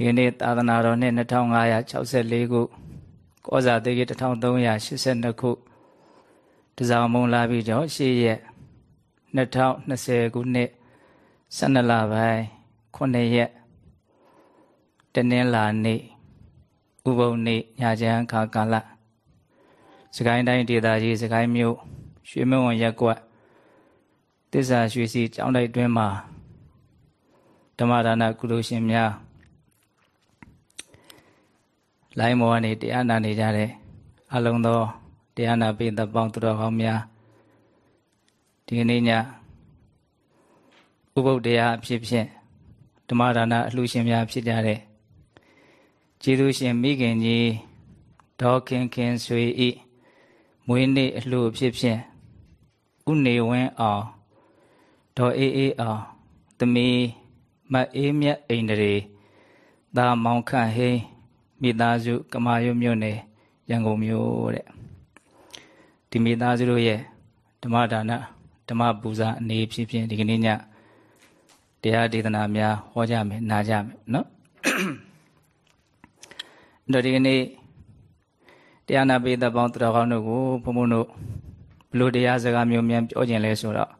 ဒီကနေ့သာသနာတော်နှစ်2564ခုကောဇာတိကြီး1382ခုတဇာမုံလာပြီးတော့ရှေ့ရက်2020ခုနှစ်12လပိုင်း9ရက်တနင်္လာနေ့ဥပုံနေ့ညချမ်းခါကာလစကိုင်းတိုင်းဒေသကြီးစကိုင်းမြို့ရွှေမုံရက်ကွက်တစ္ဆာရွှေစီကျောင်းတိုက်တွင်မှာဓမ္မဒါနကုသိုလ်ရှင်များ လိုင်းမောကနေတရားနာနေကြတဲ့အလုံးသောတရားနာပိသပေါင်းသူတော်ကောင်းများဒီကနေ့ညဥပုပ်တရားအဖြစ်ဖြင့်ဓမ္မဒါနအလှရှင်များဖြစ်ကြတဲ့ကျေးဇူးရှင်မိခင်ကြီးဒေါခင်ခင်ဆွေဤမွေးနေ့အလှအဖြစ်ဖြင့်ဥနေဝင်းအောင်ဒေါ်အေးအေးအောင်သမီးမအေးမြတ်အိန္ဒြေသာမောင်ခန့်ဟိန်း မိသားစုကမာရွတ်မြို့နယ်ရန်ကုန်မြို့တဲ့ဒီမိသားစုတို့ရဲ့ဓမ္မဒါနဓမ္မပူဇာအနေဖြစ်ဖြင့်ဒီကနေ့ညတရားဒေသနာများဟောကြမယ်နားကြမယ်နော်တော့ဒီကနေ့တရားနာပိသပေါင်းတော်ကောင်းတို့ကိုဘုံဘုံတို့ဘလို့တရားစကားမျိုးများပြောခြင်းလဲဆိုတော့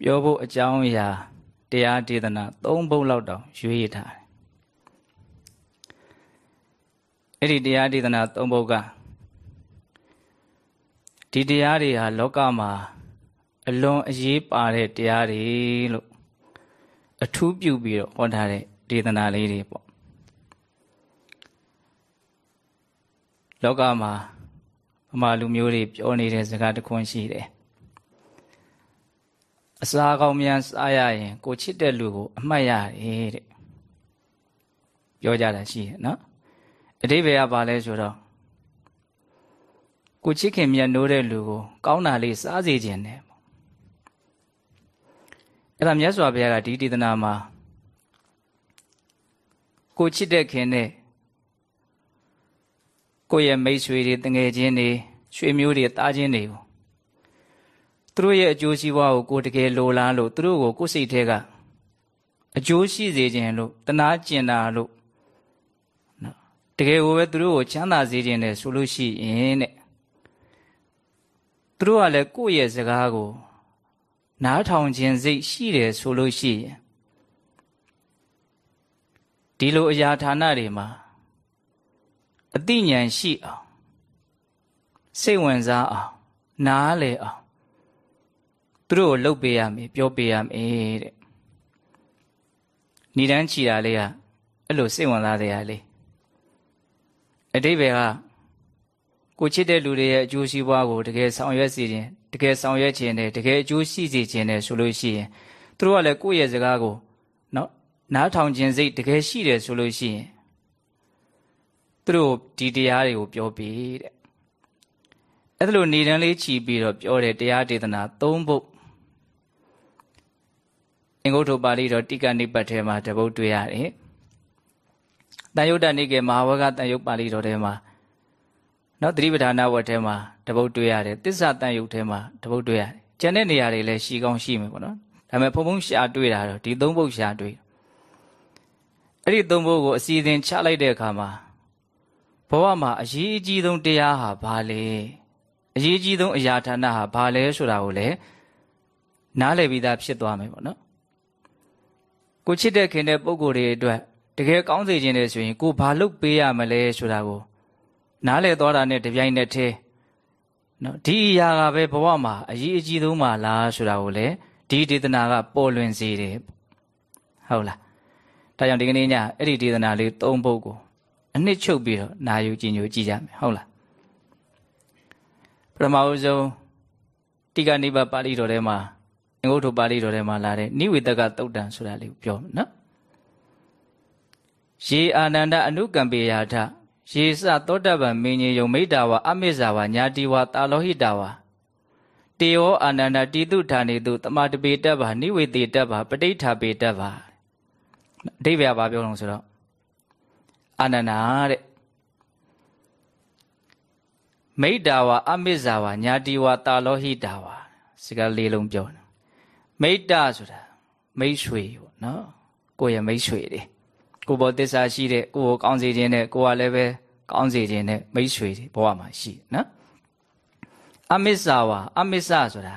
ပြောဖို့အကြောင်းအရာတရားဒေသနာ၃ဘုတ်လောက်တောင်ရွေးရထားတယ် အဲ့ဒီတရားဒေသနာ၃ဘုတ်ကဒီတရားတွေဟာလောကမှာအလွန်အရေးပါတဲ့တရားတွေလို့အထူးပြုပြီးတော့ဟောထားတဲ့ဒေသနာလေးတွေပေါ့လောကမှာဗမာလူမျိုးတွေပြောနေတဲ့စကားတစ်ခွန်းရှိတယ်အစာကောင်းများစားရရင် ကိုချစ်တဲ့လူကို အမှတ်ရတယ်တဲ့ပြောကြတာရှိတယ်နော် အတိဘယ်ကပါလဲဆိုတော့ကိုချစ်ခင်မြတ်နိုးတဲ့လူကိုကောင်းတာလေးစားစေခြင်းနဲ့အဲ့ဒါမြတ်စွာဘုရားကဒီဒေသနာမှာကိုချစ်တဲ့ခင်နဲ့ကိုရဲ့မိတ်ဆွေတွေတငယ်ချင်းတွေရွှေမျိုးတွေတားချင်းတွေကိုသူတို့ရဲ့အကျိုးစီးပွားကိုကိုတကယ်လိုလားလို့သူတို့ကိုကိုယ်စိတ်ထဲကအကျိုးရှိစေခြင်းလို့တနာကျင်တာလို့နော် တကယ်ကိုပဲသူတို့ကိုချမ်းသာစေခြင်းနဲ့ဆိုလို့ရှိရင်တဲ့သူတို့ကလည်းကိုယ့်ရဲ့စကားကိုနားထောင်ခြင်းစိတ်ရှိတယ်ဆိုလို့ရှိရင်ဒီလိုအရာဌာနတွေမှာအသိဉာဏ်ရှိအောင်စိတ်ဝင်စားအောင်နားလည်အောင်သူတို့ကိုလှုပ်ပေးရမယ်ပြောပေးရမယ်တဲ့ဏိဒန်းချီတာလေးကအဲ့လိုစိတ်ဝင်စားတဲ့အလေး အတိဘယ်ကကိုချစ်တဲ့လူတွေရဲ့အကျိုးစီးပွားကိုတကယ်ဆောင်ရွက်စီခြင်းတကယ်ဆောင်ရွက်ခြင်းနဲ့တကယ်အကျိုးရှိစေခြင်းနဲ့ဆိုလို့ရှိရင်သူတို့ကလည်းကိုယ့်ရဲ့စကားကိုနော်နားထောင်ခြင်းစိတ်တကယ်ရှိတယ်ဆိုလို့ရှိရင်သူတို့ဒီတရားတွေကိုပြောပြီးတဲ့အဲ့ဒါလိုနေတန်းလေးခြီးပြီးတော့ပြောတဲ့တရားဒေသနာ၃ဘုတ်အင်္ဂုတ္တပါဠိတော်တိကနိပတ်ထဲမှာတပုတ်တွေ့ရတယ်။ တန်ယုတ်တနိကေမဟာဝကတန်ယုတ်ပါဠိတော်ထဲမှာနော်သတိပဋ္ဌာနာဝတ်ထဲမှာတပုတ်တွေ့ရတယ်။တစ္ဆတန်ယုတ်ထဲမှာတပုတ်တွေ့ရတယ်။ကျန်တဲ့နေရာတွေလည်းရှိကောင်းရှိမယ်ပေါ့နော်။ဒါပေမဲ့ဖုံဖုံရှာတွေ့တာတော့ဒီသုံးပုတ်ရှာတွေ့။အဲ့ဒီသုံးပုတ်ကိုအစီအစဉ်ချလိုက်တဲ့အခါမှာဘဝမှာအရေးအကြီးဆုံးတရားဟာဘာလဲအရေးကြီးဆုံးအရာဌာနဟာဘာလဲဆိုတာကိုလည်းနားလည်ပြီးသားဖြစ်သွားမယ်ပေါ့နော်ကိုချစ်တဲ့ခင်တဲ့ပုံကိုယ်တွေအတွက် တကယ်ကောင်းစေခြင်းနဲ့ဆိုရင်ကိုဘာလုပ်ပေးရမလဲဆိုတာကိုနားလည်သွားတာနဲ့တပြိုင်နက်တည်းနော်ဒီအရာကပဲဘဝမှာအရေးအကြီးဆုံးပါလားဆိုတာကိုလည်းဒီဒေသနာကပေါ်လွင်စေတယ်ဟုတ်လားဒါကြောင့်ဒီကနေ့ညအဲ့ဒီဒေသနာလေး၃ပုဒ်ကိုအနှစ်ချုပ်ပြီးတော့နာယူကြည်ညိုကြည့်ကြမယ်ဟုတ်လားပထမဦးဆုံးတိကနိဗ္ဗပါဠိတော်ထဲမှာအင်္ဂုတ္တပါဠိတော်ထဲမှာလာတဲ့နိဝေတကသုတ်တံဆိုတာလေးကိုပြောမယ်နော် ရေအာနန္ဒအနုကံပေယာထရေစသောတပံမင်းကြီးယုံမိတာဝအမိဇာဝညာတိဝတာလောဟိတာဝတေယောအာနန္ဒတိတုဌာနေတုတမတပေတ္တဗာနိဝေတိတ္တဗာပဋိဋ္ဌာပေတ္တဗာအဓိပ္ပာယ်ဘာပြောလို့ဆိုတော့အာနန္ဒာတဲ့မိတ္တာဝအမိဇာဝညာတိဝတာလောဟိတာဝစကားလေးလုံးပြောတယ်မိတ္တဆိုတာမိတ်ဆွေပေါ့နော်ကိုယ့်ရဲ့မိတ်ဆွေတွေ ကိုဘောတစ္ဆာရှိတဲ့ကိုယ်ကိုကောင်းစေခြင်းနဲ့ကိုယ်ကလည်းပဲကောင်းစေခြင်းနဲ့မိတ်ဆွေတွေဘဝမှာရှိနော်အမစ္ဆာဝါအမစ္ဆာဆိုတာ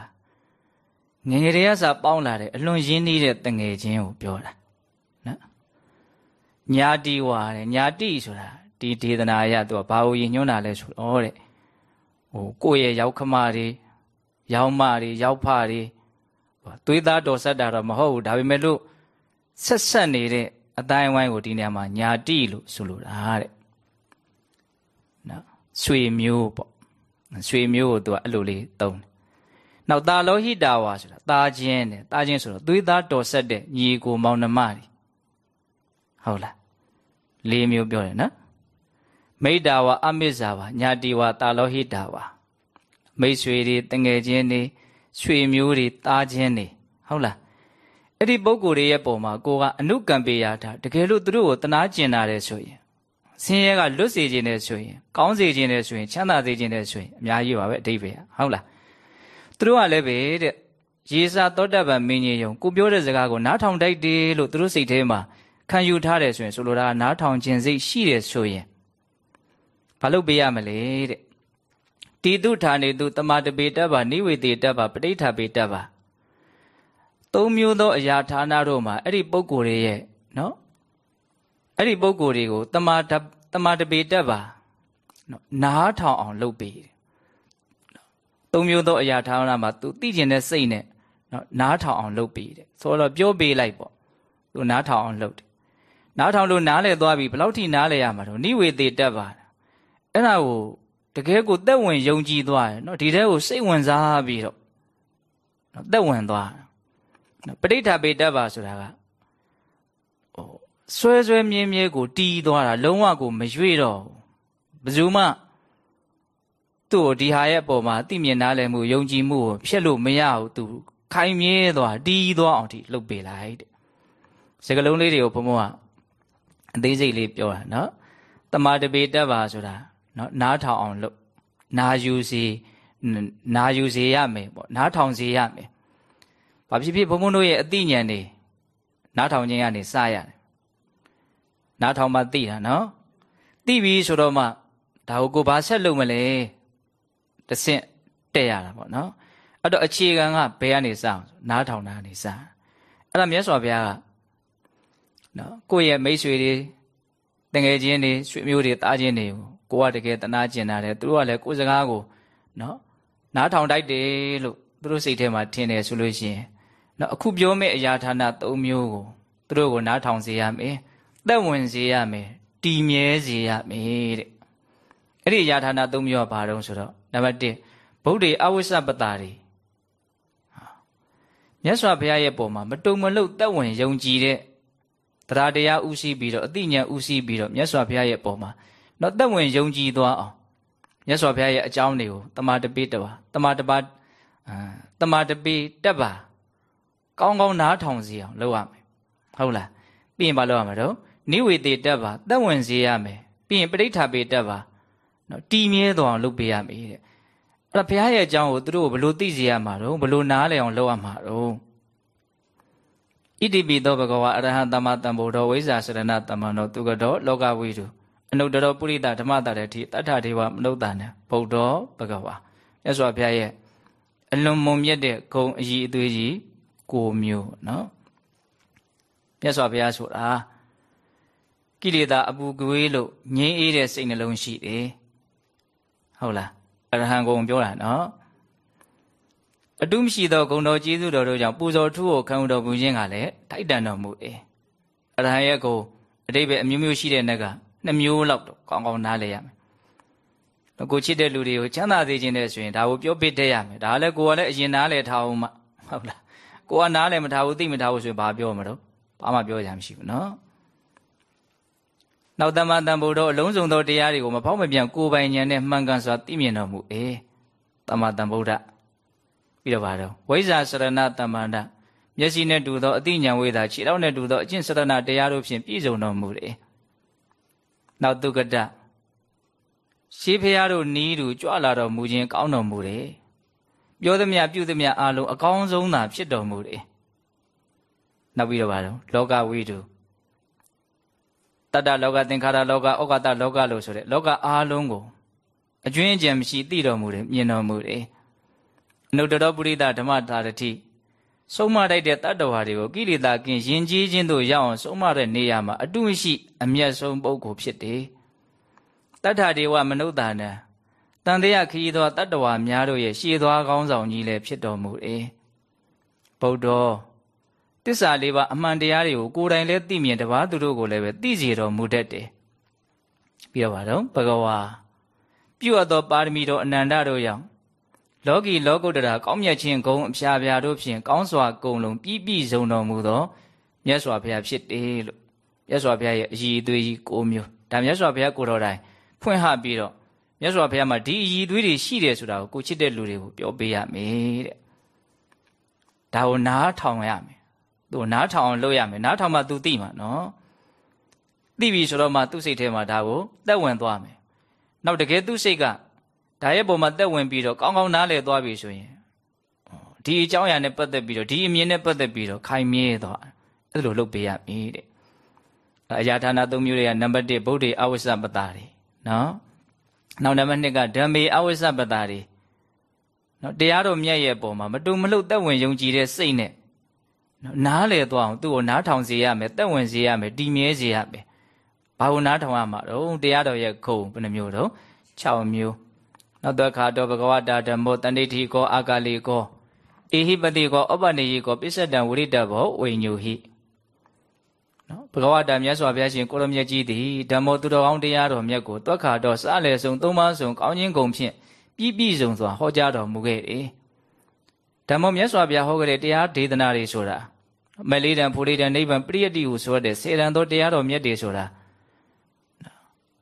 ငငယ်တွေကစပေါင်းလာတဲ့အလွန်ရင်းနှီးတဲ့တငယ်ချင်းကိုပြောတာနော်ညာတိဝါတဲ့ညာတိဆိုတာဒီဒေသနာရသူကဘာကိုယဉ်ညွှန်းတာလဲဆိုတော့တဲ့ဟိုကိုယ့်ရဲ့ရောက်ခမတွေရောက်မတွေရောက်ဖတွေသွေးသားတော်ဆက်တာတော့မဟုတ်ဘူးဒါပေမဲ့လို့ဆက်ဆက်နေတဲ့ အတိုင်းဝိုင်းကိုဒီနေရာမှာညာတိလို့ဆိုလိုတာတဲ့နော်ဆွေမျိုးပေါ့ဆွေမျိုးကိုသူကအဲ့လိုလေးသုံးတယ်နောက်တာလောဟိတာဝါဆိုတာတာချင်းတဲ့တာချင်းဆိုတော့သွေးသားတော်ဆက်တဲ့ညီကိုမောင်နှမတွေဟုတ်လားလေးမျိုးပြောတယ်နော်မိတ္တာဝါအမိစ္ဆာဝါညာတိဝါတာလောဟိတာဝါမိတ်ဆွေတွေတငယ်ချင်းတွေဆွေမျိုးတွေတာချင်းတွေဟုတ်လား အဲ့ဒီပုံကိုယ်တွေရဲ့ပုံမှာကိုကအနုကံပေရာထားတကယ်လို့သူတို့ကိုတနာကျင်တာတယ်ဆိုရင်ဆင်းရဲကလွတ်စေခြင်းနဲ့ဆိုရင်ကောင်းစေခြင်းနဲ့ဆိုရင်ချမ်းသာစေခြင်းနဲ့ဆိုရင်အများကြီးပါပဲအတိပ္ပယ်ဟုတ်လားသူတို့ကလည်းပဲတဲ့ရေစာသောတပန်မင်းကြီးယုံကိုပြောတဲ့စကားကိုနားထောင်တိုက်တယ်လို့သူတို့စိတ်ထဲမှာခံယူထားတယ်ဆိုရင်ဆိုလိုတာနားထောင်ခြင်းစိတ်ရှိတယ်ဆိုရင်ဘာလုပ်ပေးရမလဲတဲ့တိတုဌာနေတုတမတပေတ္တဗာနိဝေတေတ္တဗာပဋိဋ္ဌာပေတ္တဗာ သုံးမျိုးသောအရာဌာနတို့မှာအဲ့ဒီပုံကိုယ်တွေရဲ့နော်အဲ့ဒီပုံကိုယ်တွေကိုတမာတမာတပေတက်ပါနော်နားထောင်အောင်လုပ်ပေးတယ်သုံးမျိုးသောအရာဌာနမှာသူသိကျင်တဲ့စိတ်နဲ့နော်နားထောင်အောင်လုပ်ပေးတယ်ဆိုတော့ပြောပေးလိုက်ပေါ့သူနားထောင်အောင်လုပ်တယ်နားထောင်လို့နားလဲသွားပြီဘယ်လောက်ထိနားလဲရမှာတော့နိဝေသေးတက်ပါအဲ့ဒါကိုတကယ်ကိုသက်ဝင်ယုံကြည်သွားတယ်နော်ဒီတဲကိုစိတ်ဝင်စားပြီးတော့နော်သက်ဝင်သွား ပဋိဌာပေတတ်ပါဆိုတာကဟိုဆွဲဆွဲမြင်းမြဲကိုတီးသွားတာလုံးဝကိုမရွေ့တော့ဘယ်သူမှသူ့ကိုဒီဟာရဲ့အပေါ်မှာသိမြင်နားလည်မှုယုံကြည်မှုကိုဖျက်လို့မရဘူးသူခိုင်မြဲသွားတီးသွားအောင်ဒီလှုပ်ပေးလိုက်တဲ့စကလုံးလေးတွေကိုဘုံဘုံကအသေးစိတ်လေးပြောတာနော်တမာတပေတတ်ပါဆိုတာနော်နားထောင်အောင်လုပ်နာယူစီနာယူစေရမယ်ပေါ့နားထောင်စေရမယ် ဘာဖြစ်ဖြစ်ဘုံဘုံတို့ရဲ့အသိဉာဏ်တွေနားထောင်ခြင်းကနေစရတယ်နားထောင်မှသိတာနော်သိပြီဆိုတော့မှဒါကိုကိုဘာဆက်လုပ်မလဲတဆင့်တက်ရတာပေါ့နော်အဲ့တော့အခြေခံကဘယ်ကနေစအောင်နားထောင်တာကနေစအဲ့ဒါမြတ်စွာဘုရားကနော်ကိုယ့်ရဲ့မိတ်ဆွေတွေတငယ်ချင်းတွေဆွေမျိုးတွေတားချင်းတွေကိုကိုကတကယ်တနာကျင်တာတယ်သူတို့ကလည်းကိုယ်စကားကိုနော်နားထောင်တိုက်တယ်လို့သူတို့စိတ်ထဲမှာထင်တယ်ဆိုလို့ရှိရင် နော်အခုပြောမယ့်အရာဌာန၃မျိုးကိုသူတို့ကိုနားထောင်စေရမယ်သက်ဝင်စေရမယ်တည်မြဲစေရမယ်တဲ့အဲ့ဒီအရာဌာန၃မျိုးကဘာတုံးဆိုတော့နံပါတ်1ဗုဒ္ဓေအဝိစ္စပတာတွေမြတ်စွာဘုရားရဲ့ပုံမှာမတုံမလုတ်သက်ဝင်ယုံကြည်တဲ့တရားတရားဥရှိပြီးတော့အတိညာဥရှိပြီးတော့မြတ်စွာဘုရားရဲ့ပုံမှာတော့သက်ဝင်ယုံကြည်သွားအောင်မြတ်စွာဘုရားရဲ့အကြောင်းတွေကိုတမာတပိတပါတမာတပါအာတမာတပိတက်ပါ ကောင်းကောင်းနားထောင်စီအောင်လုပ်ရမယ်ဟုတ်လားပြီးရင်ဘာလုပ်ရမလဲတော့နိဝေတေတက်ပါသက်ဝင်စေရမယ်ပြီးရင်ပဋိဋ္ဌာပေတက်ပါနော်တီမြဲသွားအောင်လုပ်ပေးရမယ်တဲ့အဲ့ဒါဘုရားရဲ့အကြောင်းကိုသူတို့ဘလို့သိစေရမှာတော့ဘလို့နားလည်အောင်လုပ်ရမှာတော့ဣတိပိသောဘဂဝါအရဟံသမ္မာသမ္ဗုဒ္ဓဝိဇ္ဇာစရဏတမ္မနောသူကတော့လောကဝိတုအနုတ္တရောပုရိသဓမ္မတာတဲ့ထိတတ္ထဒေဝမနုဿာနံဗုဒ္ဓောဘဂဝါမြတ်စွာဘုရားရဲ့အလွန်မုံမြတ်တဲ့ဂုံအည်အသွေးကြီး ကိုမျိုးနော်မြတ်စွာဘုရားဆိုတာကိလေသာအပူကွေးလို့ငြင်းအေးတဲ့စိတ်နှလုံးရှိတယ်ဟုတ်လားအရဟံဂုံပြောတာနော်အတုမရှိသောဂုံတော်ကျေးဇူးတော်တို့ကြောင့်ပူဇော်ထုကိုခံတော်မူခြင်းကလည်းထိုက်တန်တော်မူတယ်အရဟံရဲ့ဂုံအတိပ္ပယ်အမျိုးမျိုးရှိတဲ့နက်ကနှစ်မျိုးလောက်တော့ကောင်းကောင်းနားလည်ရမယ်ကိုချစ်တဲ့လူတွေကိုချမ်းသာစေခြင်းနဲ့ဆိုရင်ဒါကိုပြောပြတတ်ရမယ်ဒါလည်းကိုကလည်းအရင်နားလည်ထားအောင်မှဟုတ်လား ကိုကနားလည်မထားဘူးသိမထားဘူးဆိုရင်ဘာပြောမှာတော့ဘာမှပြောရမှာမရှိဘူးနော်နောက်တမန်တန်ဖို့တော့အလုံးစုံသောတရားတွေကိုမဖောက်မပြန်ကိုယ်ပိုင်ဉာဏ်နဲ့မှန်ကန်စွာသိမြင်တော်မူအေးတမန်တန်ဗုဒ္ဓပြီးတော့ပါတော့ဝိဇ္ဇာစရဏတမန္တမျက်စိနဲ့တူသောအသိဉာဏ်ဝေဒခြေထောက်နဲ့တူသောအကျင့်စရဏတရားတို့ဖြင့်ပြည့်စုံတော်မူတယ်နောက်ဒုက္ကတရှေးဖရာတို့နီးသူကြွလာတော်မူခြင်းကောင်းတော်မူတယ် ပြောသမျှပြုသမျှအားလုံးအကောင်းဆုံးသာဖြစ်တော်မူတယ်နောက်ပြီးတော့ပါတော့လောကဝိတုတတ္တလောကသင်္ခါရလောကဩဃတလောကလို့ဆိုတဲ့လောကအားလုံးကိုအကျွင်းအကြံမရှိသိတော်မူတယ်မြင်တော်မူတယ်အနုတ္တရပုရိသဓမ္မသာရတိဆုံးမတိုက်တဲ့တတ္တဝါတွေကိုကိလေသာကင်းယဉ်ကျေးခြင်းတို့ရောက်အောင်ဆုံးမတဲ့နေရာမှာအတုရှိအမျက်ဆုံးပုဂ္ဂိုလ်ဖြစ်တယ်တတ္ထဒေဝမနုဿာနံ တန်တရားခရီးသောတတ္တဝါများတို့ရဲ့ရှေးသွားကောင်းဆောင်ကြီးလည်းဖြစ်တော်မူတယ်ဗုဒ္ဓတစ္ဆာလေးပါအမှန်တရားတွေကိုကိုယ်တိုင်လည်းသိမြင်တပါးသူတို့ကိုလည်းပဲသိစေတော်မူတတ်တယ်ပြီးတော့ပါတော့ဘဂဝါပြုအပ်သောပါရမီတော်အနန္တတို့ရောက်လောကီလောကုတ္တရာကောင်းမြတ်ခြင်းဂုံအဖျားဖျားတို့ဖြင့်ကောင်းစွာကုံလုံးပြည့်ပြည့်စုံတော်မူသောမြတ်စွာဘုရားဖြစ်တယ်လို့မြတ်စွာဘုရားရဲ့အည်အသွေးကြီး၉မျိုးဒါမြတ်စွာဘုရားကိုတော်တိုင်ဖွင့်ဟပြီးတော့ မြတ်စွာဘုရားမှာဒီအည်သွေးတွေရှိတယ်ဆိုတာကိုကိုချစ်တဲ့လူတွေကိုပြောပေးရမယ်တဲ့ဒါကိုနားထောင်ရမယ်သူနားထောင်အောင်လုပ်ရမယ်နားထောင်မှ तू သိမှာနော်သိပြီဆိုတော့မှသူ့စိတ်ထဲမှာဒါကိုသက်ဝင်သွားမယ်နောက်တကယ်သူ့စိတ်ကဒါရဲ့ပုံမှာသက်ဝင်ပြီးတော့ကောင်းကောင်းနားလည်သွားပြီဆိုရင်ဒီအကြောင်းအရာနဲ့ပတ်သက်ပြီးတော့ဒီအမြင်နဲ့ပတ်သက်ပြီးတော့ခိုင်မြဲသွားအဲ့လိုလုပ်ပေးရမည်တဲ့အရာဌာန၃မျိုးတွေကနံပါတ်1ဗုဒ္ဓေအဝိဇ္ဇပတာတွေနော် နောက်နံပါတ်2ကဓမ္မေအဝိဇ္ဇပတာတွေနော်တရားတော်မြတ်ရဲ့ပုံမှာမတူမလှုပ်သက်ဝင်ယုံကြည်တဲ့စိတ်နဲ့နားလေသွားအောင်သူ့ကိုနားထောင်စေရမယ်သက်ဝင်စေရမယ်တည်မြဲစေရမယ်ဘာလို့နားထောင်ရမှာတော့တရားတော်ရဲ့ခုံဘယ်နှမျိုးတော့6မျိုးနောက်တော့ခါတော့ဘဂဝတာဓမ္မောတဏိဋ္ဌိကောအာကာလိကောအေဟိပတိကောဩပနေယိကောပစ္စတံဝရိတဘောဝိညုဟိ နော်ဘဂဝတာမြတ်စွာဘုရားရှင်ကိုရမြတ်ကြီးသည်ဓမ္မောသူတော်ကောင်းတရားတော်မြတ်ကိုတွက်ခါတော့စလဲဆုံးသုံးပါးဆုံးကောင်းခြင်းကုန်ဖြင့်ပြည့်ပြည့်စုံစွာဟောကြားတော်မူခဲ့တယ်ဓမ္မောမြတ်စွာဘုရားဟောခဲ့တဲ့တရားဒေသနာတွေဆိုတာမလေးတံဖိုလေးတံနိဗ္ဗာန်ပရိယတ္တိဟုဆိုတဲ့စေတံသောတရားတော်မြတ်တွေဆိုတာ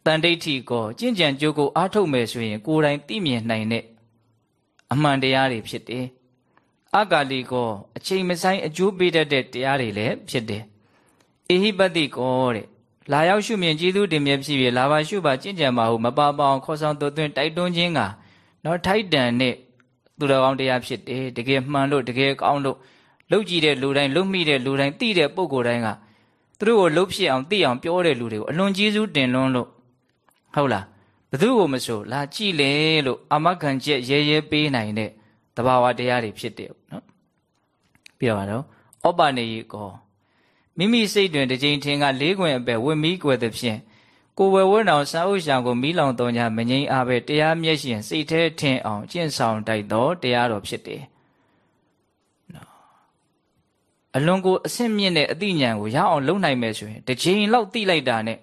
တန်ဒိဋ္ဌိကိုကျင့်ကြံကြိုးကိုအားထုတ်မယ်ဆိုရင်ကိုယ်တိုင်သိမြင်နိုင်တဲ့အမှန်တရားတွေဖြစ်တယ်။အကာလီကိုအချိန်မဆိုင်အကျိုးပေးတတ်တဲ့တရားတွေလည်းဖြစ်တယ်။ အေဟိပတိကိုတဲ့လာရောက်ရှုမြင်ကျေးဇူးတင်မြတ်ဖြစ်ပြီးလာပါရှုပါကျင့်ကြံပါဟုမပါပါအောင်ခေါ်ဆောင်သွတ်သွင်းတိုက်တွန်းခြင်းကနော်ထိုက်တန်တဲ့သူတော်ကောင်းတရားဖြစ်တယ်။တကယ်မှန်လို့တကယ်ကောင်းလို့လှုပ်ကြည့်တဲ့လူတိုင်းလှုပ်မိတဲ့လူတိုင်းသိတဲ့ပုံကိုယ်တိုင်းကသူတို့ကိုလှုပ်ဖြစ်အောင်သိအောင်ပြောတဲ့လူတွေကိုအလွန်ကျေးဇူးတင်လွန်းလို့ဟုတ်လားဘသူကိုမဆိုလာကြည့်လေလို့အာမခံချက်ရဲရဲပေးနိုင်တဲ့တဘာဝတရားတွေဖြစ်တယ်နော်ပြီးတော့တော့ဩပနေယကော မိမိစိတ်တွင်တစ်ကြိမ်ထင်ကလေးခွင်အပဲဝင်းမီးကွယ်သည်ဖြင့်ကိုယ်ဝယ်ဝန်းတော်စာအုပ်ရှောင်ကိုမီးလောင်တော်ညာမငိမ့်အားပဲတရားမျက်ရှင်စိတ်แท้ထင်အောင်ကျင့်ဆောင်တိုက်တော်တရားတော်ဖြစ်တယ်နော်အလွန်ကိုအဆင့်မြင့်တဲ့အသိဉာဏ်ကိုရအောင်လုပ်နိုင်မယ်ဆိုရင်တစ်ကြိမ်လောက်သိလိုက်တာနဲ့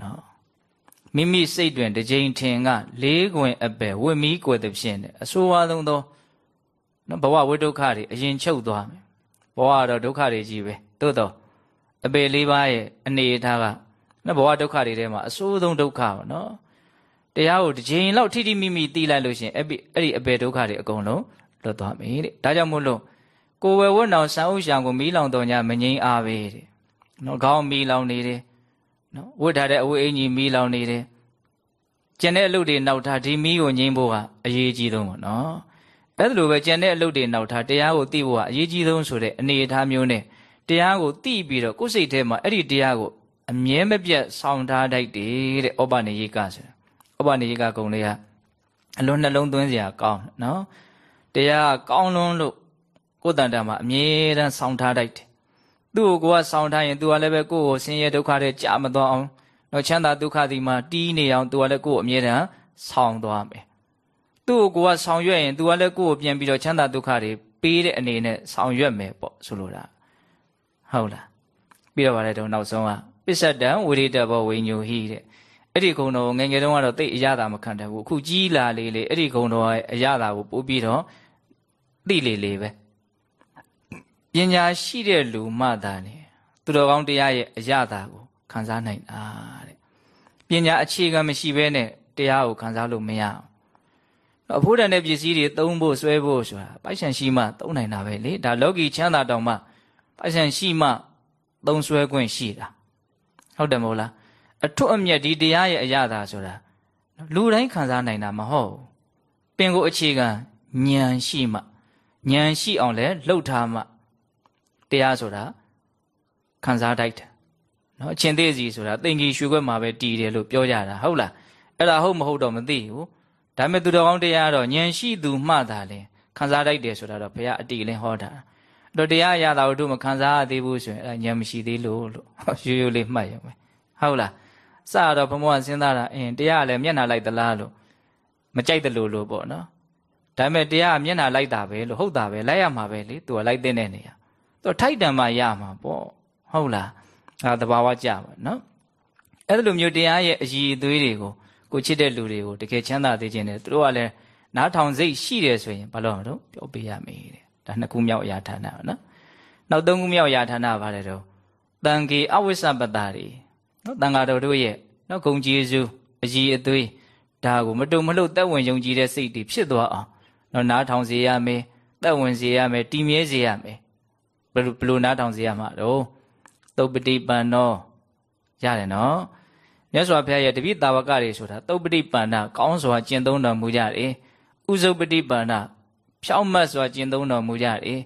နော်မိမိစိတ်တွင်တစ်ကြိမ်ထင်ကလေးခွင်အပယ်ဝိမီးကွယ်သည်ဖြင့်အဆိုးဝါးဆုံးသောနော်ဘဝဝိဒုက္ခတွေအရင်ချုပ်သွားမယ်ဘဝကတော့ဒုက္ခတွေကြီးပဲ သို့တော့အပယ်လေးပါးရဲ့အနေအထားကနော်ဘဝဒုက္ခတွေထဲမှာအဆိုးဆုံးဒုက္ခပါနော်တရားကိုတစ်ချိန်လောက်ထိထိမိမိသိလိုက်လို့ရှင်အဲ့ဒီအဲ့ဒီအပယ်ဒုက္ခတွေအကုန်လုံးလွတ်သွားပြီတဲ့ဒါကြောင့်မို့လို့ကိုယ်ဝယ်ဝတ်နောင်ဆံဥရှံကိုမီးလောင်တော်ညာမငိမ့်အားပဲတဲ့နော်ခေါင်းမီးလောင်နေတယ်နော်ဝတ်ထားတဲ့အဝတ်အင်ကြီးမီးလောင်နေတယ်ကျန်တဲ့အလုပ်တွေနောက်ထားဒီမီးကိုငြိမ်းဖို့ကအရေးကြီးဆုံးပေါ့နော်အဲ့ဒါလိုပဲကျန်တဲ့အလုပ်တွေနောက်ထားတရားကိုသိဖို့ကအရေးကြီးဆုံးဆိုတဲ့အနေအထားမျိုးနဲ့ တရားကိုသိပြီးတော့ကိုယ်စိတ်ထဲမှာအဲ့ဒီတရားကိုအမြဲမပြတ်ဆောင်ထားတတ်တယ်တဲ့ဩပနိယေကဆိုဩပနိယေကဂုံလေးကအလွန်နှလုံးသွင်းစရာကောင်းနော်တရားကောင်းလွန်းလို့ကိုယ်တန်တမှာအမြဲတမ်းဆောင်ထားတတ်တယ်သူ့ကိုကိုကဆောင်ထားရင်သူကလည်းပဲကိုယ့်ကိုဆင်းရဲဒုက္ခတွေကြာမသွားအောင်တော့ချမ်းသာဒုက္ခဒီမှာတီးနေအောင်သူကလည်းကိုယ့်အမြဲတမ်းဆောင်သွားမယ်သူ့ကိုကိုကဆောင်ရွက်ရင်သူကလည်းကိုယ့်ကိုပြန်ပြီးတော့ချမ်းသာဒုက္ခတွေပေးတဲ့အနေနဲ့ဆောင်ရွက်မယ်ပေါ့ဆိုလိုတာ ဟုတ်လားပြီးတော့ဗါလဲတော့နောက်ဆုံးကပစ္စတံဝိရိတဘောဝိညုဟိတဲ့အဲ့ဒီဂုံတော်ငငယ်တုန်းကတော့တိတ်အရသာမခံတတ်ဘူးအခုကြီးလာလေလေအဲ့ဒီဂုံတော်ရဲ့အရသာကိုပို့ပြီးတော့သိလေလေပဲပညာရှိတဲ့လူမှသာနေသူတော်ကောင်းတရားရဲ့အရသာကိုခံစားနိုင်တာတဲ့ပညာအခြေခံမရှိဘဲနဲ့တရားကိုခံစားလို့မရအောင်အဖို့တန်တဲ့ပစ္စည်းတွေသုံးဖို့ဆွဲဖို့ဆိုတာပိုက်ဆံရှိမှသုံးနိုင်တာပဲလေဒါလောကီချမ်းသာတောင်မှ ပိုက်ဆံရှိမှသုံးဆွဲခွင့်ရှိတာဟုတ်တယ်မဟုတ်လားအထွတ်အမြတ်ဒီတရားရဲ့အရသာဆိုတာလူတိုင်းခံစားနိုင်တာမဟုတ်ပင်ကိုအခြေခံဉာဏ်ရှိမှဉာဏ်ရှိအောင်လဲလှုပ်ထားမှတရားဆိုတာခံစားတိုက်တယ်နော်အချင်းသေးစီဆိုတာသင်္ကြီးရွှေခွက်မှာပဲတည်တယ်လို့ပြောကြတာဟုတ်လားအဲ့ဒါဟုတ်မဟုတ်တော့မသိဘူးဒါပေမဲ့သူတော်ကောင်းတရားတော့ဉာဏ်ရှိသူမှသာလဲခံစားတိုက်တယ်ဆိုတာတော့ဘုရားအတိအလင်းဟောတာ တော့တရားရတာတို့မခံစားရသေးဘူးဆိုရင်အဲ့ဒါဉာဏ်မရှိသေးလို့လို့ရိုးရိုးလေးမှတ်ရမယ်ဟုတ်လားစတော့ဘုံဘုံကစဉ်းစားတာအင်းတရားကလည်းမျက်နှာလိုက်သလားလို့မကြိုက်တယ်လို့လို့ပေါ့နော်ဒါပေမဲ့တရားကမျက်နှာလိုက်တာပဲလို့ဟုတ်တာပဲလိုက်ရမှာပဲလေသူကလိုက်တဲ့နေရသူထိုက်တန်မှရမှာပေါ့ဟုတ်လားအဲသဘာဝကြပါနော်အဲ့လိုမျိုးတရားရဲ့အည်အသွေးတွေကိုကိုချစ်တဲ့လူတွေကိုတကယ်ချမ်းသာသေးခြင်းနဲ့သူတို့ကလည်းနားထောင်စိတ်ရှိတယ်ဆိုရင်ဘာလို့မလို့ပြောပေးရမေးတဲ့ ဒါနှစ်ခုမြောက်အရာဌာနနော်နောက်သုံးခုမြောက်အရာဌာနဘာလဲတော့တန်ကေအဝိစ္စပတ္တာတွေနော်တန်ဃာတော်တို့ရဲ့နော်ဂုံကျေးဇူးအည်အသွေးဒါကိုမတုံမလှုပ်တက်ဝင်ယုံကြည်တဲ့စိတ်တွေဖြစ်သွားအောင်နော်နားထောင်စေရမယ်တက်ဝင်စေရမယ်တည်မြဲစေရမယ်ဘယ်လိုဘယ်လိုနားထောင်စေရမှာတော့သုပ္ပတိပန်နောရတယ်နော်မြတ်စွာဘုရားရဲ့တပိတာဝကတွေဆိုတာသုပ္ပတိပန္နကောင်းစွာကျင့်သုံးတော်မူကြတယ်ဥဇုပတိပန္န ဖြောင့်မတ်စွာကျင့်သုံးတော်မူကြတယ်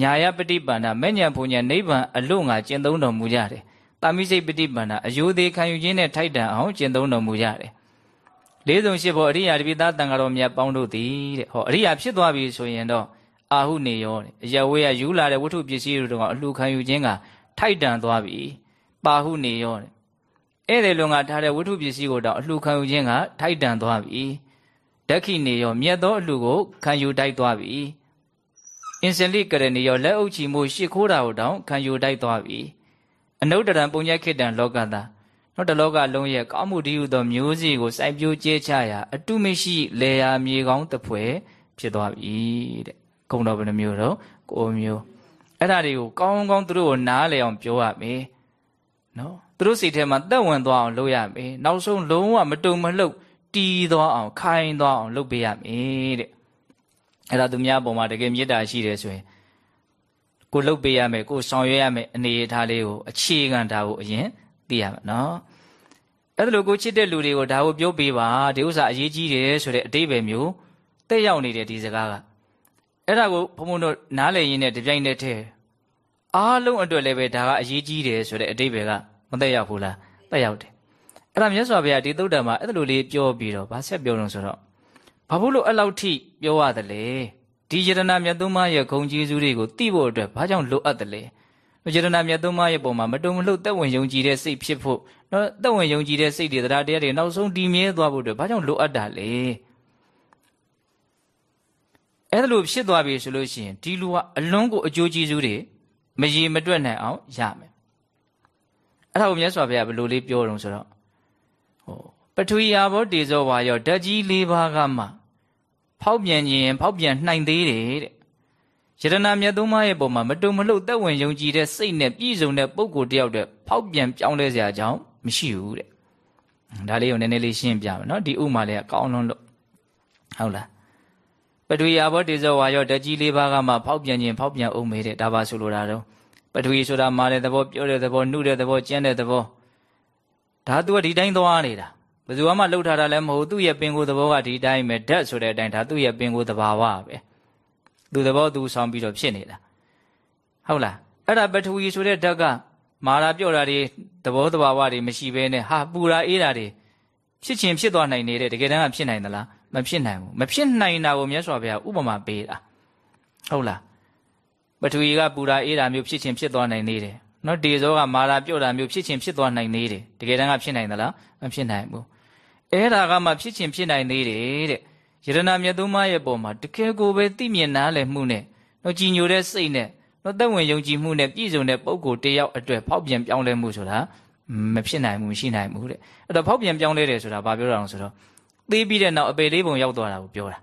ညာယပฏิပန္နမဲ့ညာဘုံညာနိဗ္ဗာန်အလို့ငါကျင့်သုံးတော်မူကြတယ်တာမိစိတ်ပฏิပန္နအယိုသေးခံယူခြင်းနဲ့ထိုက်တန်အောင်ကျင့်သုံးတော်မူကြတယ်လေးစုံရှိဖို့အရိယာတပိသားတန်ဃာတော်မြတ်ပေါင်းတို့သည်တဲ့ဟောအရိယာဖြစ်သွားပြီဆိုရင်တော့အာဟုနေရောတဲ့အယဝေးကယူလာတဲ့ဝတ္ထုပစ္စည်းတို့ကအလှခံယူခြင်းကထိုက်တန်သွားပြီပါဟုနေရောတဲ့ဧည့်သည်လုံကထားတဲ့ဝတ္ထုပစ္စည်းကိုတော့အလှခံယူခြင်းကထိုက်တန်သွားပြီ ဒက္ခိနေရောမြတ်သောအလှကိုခံယူတိုက်သွားပြီအင်စလိကရဏီရောလက်အုပ်ချီမှုရှ िख ိုးတာကိုတောင်ခံယူတိုက်သွားပြီအနုတ္တရံပုံညက်ခိတံလောကတာနောက်တလောကလုံးရဲ့ကောင်းမှုတည်းဟုသောမျိုးစေ့ကိုစိုက်ပျိုးကျဲချရာအတုမရှိလေယာမြေကောင်းတစ်ဖွဲဖြစ်သွားပြီတဲ့ကုံတော်ဘယ်နှမျိုးတော့ကိုမျိုးအဲ့ဒါတွေကိုကောင်းကောင်းသူတို့ကိုနားလည်အောင်ပြောရမယ်နော်သူတို့စိတ်ထဲမှာတက်ဝင်သွားအောင်လုပ်ရမယ်နောက်ဆုံးလုံးဝမတုံမလှုပ် တီးသွားအောင်ခိုင်းသွားအောင်လုပ်ပေးရမယ်တဲ့အဲ့ဒါသူများပုံမှာတကယ်မေတ္တာရှိတယ်ဆိုရင်ကိုလှုပ်ပေးရမယ်ကိုဆောင်ရွက်ရမယ်အနေအထားလေးကိုအခြေခံတာကိုအရင်သိရမှာနော်အဲ့ဒါလိုကိုချစ်တဲ့လူတွေကိုဒါကိုပြောပေးပါဒီဥစ္စာအရေးကြီးတယ်ဆိုတဲ့အတိတ်ပဲမျိုးတက်ရောက်နေတဲ့ဒီစကားကအဲ့ဒါကိုဘုံဘုံတို့နားလည်ရင်းနဲ့တပြိုင်တည်းထဲအားလုံးအတွက်လည်းပဲဒါကအရေးကြီးတယ်ဆိုတဲ့အတိတ်ပဲကမသက်ရောက်ဘူးလားသက်ရောက်တယ် အဲ့ဒါမြတ်စွာဘုရားဒီသုတ်တံမှာအဲ့လိုလေးပြောပြီးတော့ဗာဆက်ပြောလို့ဆိုတော့ဘာလို့လို့အဲ့လောက်ထိပြောရတယ်လဲဒီယတနာမြတ်သုံးပါးရဲ့ဂုံကျေးဇူးတွေကိုသိဖို့အတွက်ဘာကြောင့်လိုအပ်တယ်လဲယတနာမြတ်သုံးပါးရဲ့ပုံမှာမတုံမလှုပ်တက်ဝင်ယုံကြည်တဲ့စိတ်ဖြစ်ဖို့နော်တက်ဝင်ယုံကြည်တဲ့စိတ်တွေတရားတရားတွေနောက်ဆုံးတည်မြဲသွားဖို့အတွက်ဘာကြောင့်လိုအပ်တာလဲအဲ့ဒါလိုဖြစ်သွားပြီဆိုလို့ရှိရင်ဒီလူကအလွန်ကိုအကျိုးကျေးဇူးတွေမရေမတွက်နိုင်အောင်ရမယ်အဲ့ဒါကိုမြတ်စွာဘုရားဘယ်လိုလေးပြောတော့ဆိုတော့ဟို ပထဝီယာဘောတေဇောဝါယောဓာတ်ကြီး၄ပါးကမှ ဖောက်ပြန်ခြင်းဖောက်ပြန်နိုင်သေးတယ်တဲ့ယရနာမြတ်သုံးပါးရဲ့ပုံမှာမတုံမလှုပ်သက်ဝင်ယုံကြည်တဲ့စိတ်နဲ့ပြည့်စုံတဲ့ပုံကိုတယောက်တည်းဖောက်ပြန်ပြောင်းလဲစရာအကြောင်းမရှိဘူးတဲ့ဒါလေးကိုနည်းနည်းလေးရှင်းပြမယ်နော်ဒီဥမာလေးကကောင်းလွန်းလို့ဟုတ်လားပထဝီယာဘောတေဇောဝါယောဓာတ်ကြီး၄ပါးကမှဖောက်ပြန်ခြင်းဖောက်ပြန်အောင်မေးတဲ့ဒါပါဆိုလိုတာတော့ပထဝီဆိုတာမာတဲ့သဘောပြောတဲ့သဘောနှုတဲ့သဘောကျန်းတဲ့သဘော ဒါသူကဒီတိုင်းသွားနေတာဘယ်သူမှလှုပ်ထားတာလည်းမဟုတ်သူ့ရဲ့ပင်ကိုယ်သဘောကဒီတိုင်းပဲဓာတ်ဆိုတဲ့အတိုင်းဒါသူ့ရဲ့ပင်ကိုယ်သဘာဝပဲသူသဘောသူဆောင်ပြီးတော့ဖြစ်နေတာဟုတ်လားအဲ့ဒါပထဝီဆိုတဲ့ဓာတ်ကမာရာပြော့တာတွေသဘောသဘာဝတွေမရှိဘဲနဲ့ဟာပူရာအေးတာတွေဖြစ်ချင်းဖြစ်သွားနိုင်နေတဲ့တကယ်တမ်းကဖြစ်နိုင်သလားမဖြစ်နိုင်ဘူးမဖြစ်နိုင်တာကိုမြတ်စွာဘုရားဥပမာပေးတာဟုတ်လားပထဝီကပူရာအေးတာမျိုးဖြစ်ချင်းဖြစ်သွားနိုင်နေတယ် နော်ဒေဇောကမာရာပြော့တာမျိုးဖြစ်ချင်းဖြစ်သွားနိုင်နေတယ်တကယ်တမ်းကဖြစ်နိုင်သလားမဖြစ်နိုင်ဘူးအဲ့ဒါကမှဖြစ်ချင်းဖြစ်နိုင်သေးတယ်တဲ့ယရနာမြတ်သုံးပါးရဲ့ပုံမှာတကယ်ကိုပဲသိမြင်နားလည်မှုနဲ့တော့ကြည်ညိုတဲ့စိတ်နဲ့တော့သက်ဝင်ယုံကြည်မှုနဲ့ပြည့်စုံတဲ့ပုံကိုတယောက်အတွက်ဖောက်ပြန်ပြောင်းလဲမှုဆိုတာမဖြစ်နိုင်ဘူးမရှိနိုင်ဘူးတဲ့အဲ့တော့ဖောက်ပြန်ပြောင်းလဲတယ်ဆိုတာဘာပြောတာလဲဆိုတော့သေးပြီးတဲ့နောက်အပေလေးပုံရောက်သွားတာကိုပြောတာ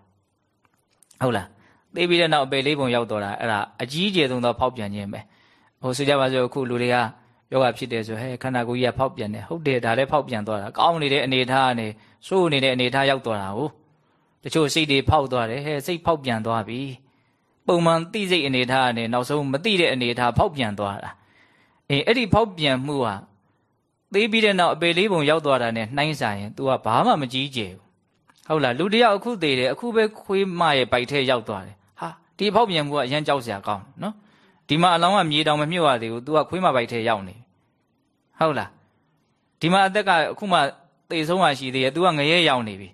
ဟုတ်လားသေးပြီးတဲ့နောက်အပေလေးပုံရောက်သွားတာအဲ့ဒါအကြီးကျယ်ဆုံးသောဖောက်ပြန်ခြင်းပဲ ဟိုဆိုကြပါစို့အခုလူတွေကယောဂဖြစ်တယ်ဆိုဟဲ့ခန္ဓာကိုယ်ကြီးကဖောက်ပြန်တယ်ဟုတ်တယ်ဒါလည်းဖောက်ပြန်သွားတာကောင်းနေတဲ့အနေထားကနေစိုးနေတဲ့အနေထားရောက်သွားတာဟုတ်တချို့စိတ်တွေဖောက်သွားတယ်ဟဲ့စိတ်ဖောက်ပြန်သွားပြီပုံမှန်သိစိတ်အနေထားကနေနောက်ဆုံးမသိတဲ့အနေထားဖောက်ပြန်သွားတာအေးအဲ့ဒီဖောက်ပြန်မှုဟာသေးပြီးတဲ့နောက်အပေလေးပုံရောက်သွားတာနဲ့နှိုင်းဆိုင်ရင် तू ကဘာမှမကြီးကျယ်ဘူးဟုတ်လားလူတယောက်အခုသေးတယ်အခုပဲခွေးမရဲ့ပိုက်ထဲရောက်သွားတယ်ဟာဒီဖောက်ပြန်မှုကအရန်ကြောက်စရာကောင်းနော် ဒီမှာအလောင်းကမြေတောင်မမြုပ်ရသေးဘူး तू ကခွေးမပိုက်ထဲရောက်နေဟုတ်လားဒီမှာအသက်ကအခုမှသေဆုံးမှရှိသေးတယ် तू ကငရဲရောက်နေပြီ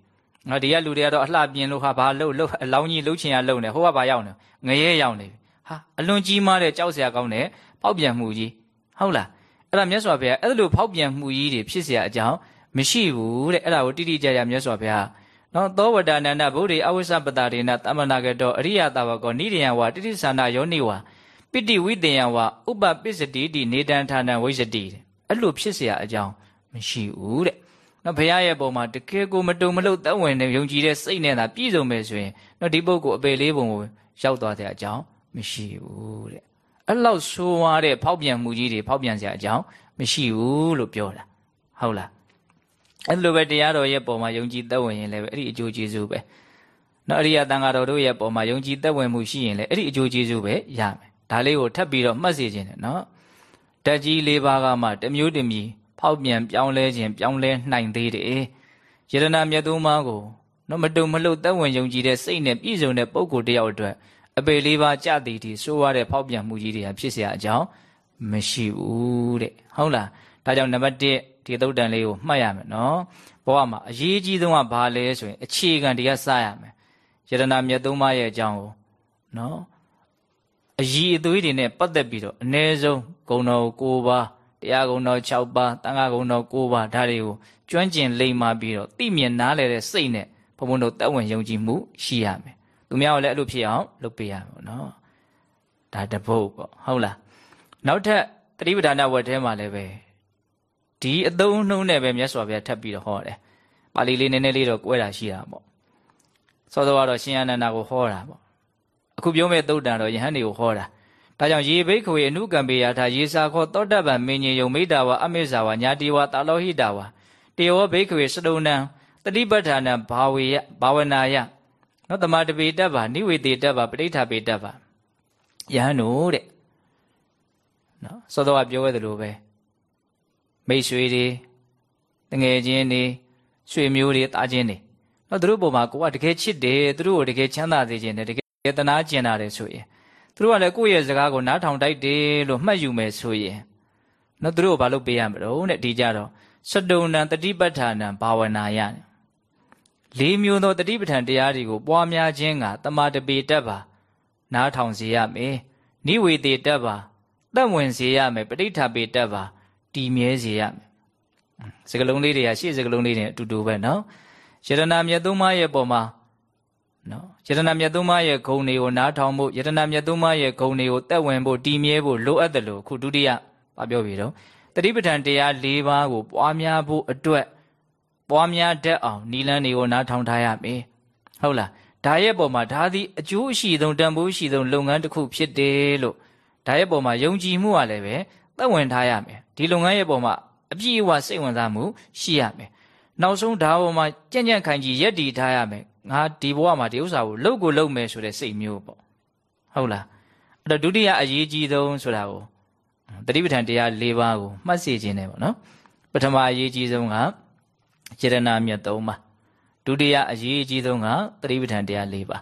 ငါဒီကလူတွေကတော့အလှပြင်လို့ဟာဘာလှုပ်လှုပ်အလောင်းကြီးလှုပ်ချင်ရလှုပ်နေဟိုကဘာရောက်နေငရဲရောက်နေပြီဟာအလွန်ကြီးမားတဲ့ကြောက်စရာကောင်းတဲ့ဖောက်ပြန်မှုကြီးဟုတ်လားအဲ့ဒါမြတ်စွာဘုရားအဲ့လိုဖောက်ပြန်မှုကြီးတွေဖြစ်เสียအကြောင်းမရှိဘူးတဲ့အဲ့ဒါကိုတိတိကျကျမြတ်စွာဘုရားနော်သောဝတ္တနန္ဒဗုဒ္ဓေအဝိစ္စပတာရေနတမနာကတောအရိယတာဝကောနိရိယဝတိတိသန္တာယောနိဝ ပိတိဝိတေယဝဥပပစ္စတိတိနေတံဌာနဝိစတိအဲ့လိုဖြစ်เสียအကြောင်းမရှိဘူးတဲ့နော်ဘုရားရဲ့ပုံမှာတကယ်ကိုမတုံမလို့တတ်ဝင်နေယုံကြည်တဲ့စိတ်နဲ့သာပြည့်စုံမယ်ဆိုရင်နော်ဒီပုဂ္ဂိုလ်အပေလေးပုံကိုရောက်သွားတဲ့အကြောင်းမရှိဘူးတဲ့အဲ့လောက်ဆိုးွားတဲ့ဖောက်ပြန်မှုကြီးတွေဖောက်ပြန်စရာအကြောင်းမရှိဘူးလို့ပြောတာဟုတ်လားအဲ့လိုပဲတရားတော်ရဲ့ပုံမှာယုံကြည်သက်ဝင်ရင်လည်းအဲ့ဒီအကျိုးကျေးဇူးပဲနော်အရိယတန်ဃာတော်တို့ရဲ့ပုံမှာယုံကြည်သက်ဝင်မှုရှိရင်လည်းအဲ့ဒီအကျိုးကျေးဇူးပဲရမယ် ဒါလေးကိုထပ်ပြီးတော့မှတ်စေခြင်းတယ်နော်ဓာတ်ကြီး၄ပါးကမှတမျိုးတမီဖောက်ပြန်ပြောင်းလဲခြင်းပြောင်းလဲနိုင်သေးတယ်ယရနာမြတ်သုံးပါးကိုနော်မတုံမလှုပ်သက်ဝင်ယုံကြည်တဲ့စိတ်နဲ့ပြည့်စုံတဲ့ပုဂ္ဂိုလ်တယောက်အတွက်အပေလေးပါးကြသည်ဒီဆိုးရတဲ့ဖောက်ပြန်မှုကြီးတွေဖြစ်เสียအကြောင်းမရှိဘူးတဲ့ဟုတ်လားဒါကြောင့်နံပါတ်1ဒီသုတ်တန်လေးကိုမှတ်ရမယ်နော်ဘဝမှာအရေးကြီးဆုံးကဘာလဲဆိုရင်အခြေခံတရားစရမယ်ယတနာမြတ်သုံးပါးရဲ့အကြောင်းကိုနော် အည်အသွေးတွေနဲ့ပတ်သက်ပြီးတော့အ ਨੇ ဆုံးဂုဏ်တော်၉ပါးတရားဂုဏ်တော်6ပါးတန်ခါဂုဏ်တော်9ပါးဒါတွေကိုကျွမ်းကျင်လိမ္မာပြီးတော့သိမြင်နားလည်တဲ့စိတ်နဲ့ဘုံဘုံတို့တက်ဝင်ယုံကြည်မှုရှိရမယ်သူများကိုလည်းအဲ့လိုဖြစ်အောင်လုပ်ပေးရမယ်နော်ဒါတပုတ်ပေါ့ဟုတ်လားနောက်ထပ်တတိပဌာနဝတ်ထဲမှာလည်းပဲဒီအသုံးနှုံးနဲ့ပဲမြတ်စွာဘုရားထပ်ပြီးတော့ဟောတယ်ပါဠိလေးနည်းနည်းလေးတော့ကွဲတာရှိတာပေါ့စောစောကတော့ရှင်အာနန္ဒာကိုဟောတာပေါ့ အခုပြောမဲ့သုတ်တန်တော့ယဟန်တွေကိုဟောတာဒါကြောင့်ရေဘိက္ခွေအနုကံပေယထာရေစာခောသောတပ္ပံမင်းညေယုံမိတာဝအမိဇာဝညာတိဝတာလောဟိတာဝတေယောဘိက္ခွေစတုံနံတတိပဋ္ဌာနဘာဝေယဘာဝနာယနော်တမတပေတတ်ပါနိဝေတေတတ်ပါပဋိဌာပေတတ်ပါယဟန်တို့တဲ့နော်စောစောကပြောခဲ့သလိုပဲမိတ်ဆွေတွေတငယ်ချင်းတွေဆွေမျိုးတွေတာချင်းတွေနော်သူတို့ပုံမှာကိုကတကယ်ချစ်တယ်သူတို့ကိုတကယ်ချမ်းသာစေခြင်းတ ယ်တကယ်တနာကျင်တာတယ်ဆိုရင်သူတို့ကလည်းကိုယ့်ရဲ့စကားကိုနားထောင်တိုက်တယ်လို့မှတ်ယူမယ်ဆိုရင်နော်သူတို့ကိုဘာလို့ပေးရမလို့တဲ့ဒီကြတော့စတုံနံတတိပဋ္ဌာနံဘာဝနာယလေးမျိုးသောတတိပဋ္ဌာန်တရားတွေကိုပွားများခြင်းကတမာတပေတတ်ပါ နားထောင်စေရမယ်နိဝေတေတတ်ပါသက်ဝင်စေရမယ်ပဋိဌာပေတတ်ပါတည်မြဲစေရမယ်စကလုံးလေးတွေကရှေ့စကလုံးလေးတွေအတူတူပဲနော်ယရနာမြတ်သုံးပါးရဲ့ပုံမှာ နော်ယတနာမြတ်သုံးပါးရဲ့ဂုဏ်တွေကိုနားထောင်ဖို့ယတနာမြတ်သုံးပါးရဲ့ဂုဏ်တွေကိုတက်ဝင်ဖို့တည်မြဲဖို့လိုအပ်တယ်လို့ခုဒုတိယဘာပြောပြီတော့တတိပဋ္ဌာန်တရား၄ပါးကိုပွားများဖို့အတွက်ပွားများတတ်အောင်နီလန်းတွေကိုနားထောင်ထားရမယ်ဟုတ်လားဒါရဲ့ပုံမှာဒါသည်အကျိုးအရှိဆုံးတန်ဖိုးရှိဆုံးလုပ်ငန်းတစ်ခုဖြစ်တယ်လို့ဒါရဲ့ပုံမှာယုံကြည်မှုကလည်းပဲသက်ဝင်ထားရမယ်ဒီလုပ်ငန်းရဲ့ပုံမှာအပြည့်အဝစိတ်ဝင်စားမှုရှိရမယ်နောက်ဆုံးဒါပေါ်မှာကြံ့ကြံ့ခိုင်ကြီးရက်တည်ထားရမယ် ငါဒီဘဝမှာဒီဥစ္စာကိုလုပ်ကိုလုပ်မယ်ဆိုတဲ့စိတ်မျိုးပေါ့ဟုတ်လားအဲ့တော့ဒုတိယအရေးကြီးဆုံးဆိုတာကိုတတိပဋ္ဌာန်တရား၄ပါးကိုမှတ်စေခြင်းတယ်ပေါ့နော်ပထမအရေးကြီးဆုံးကစေတနာမြတ်၃ပါးဒုတိယအရေးကြီးဆုံးကတတိပဋ္ဌာန်တရား၄ပါး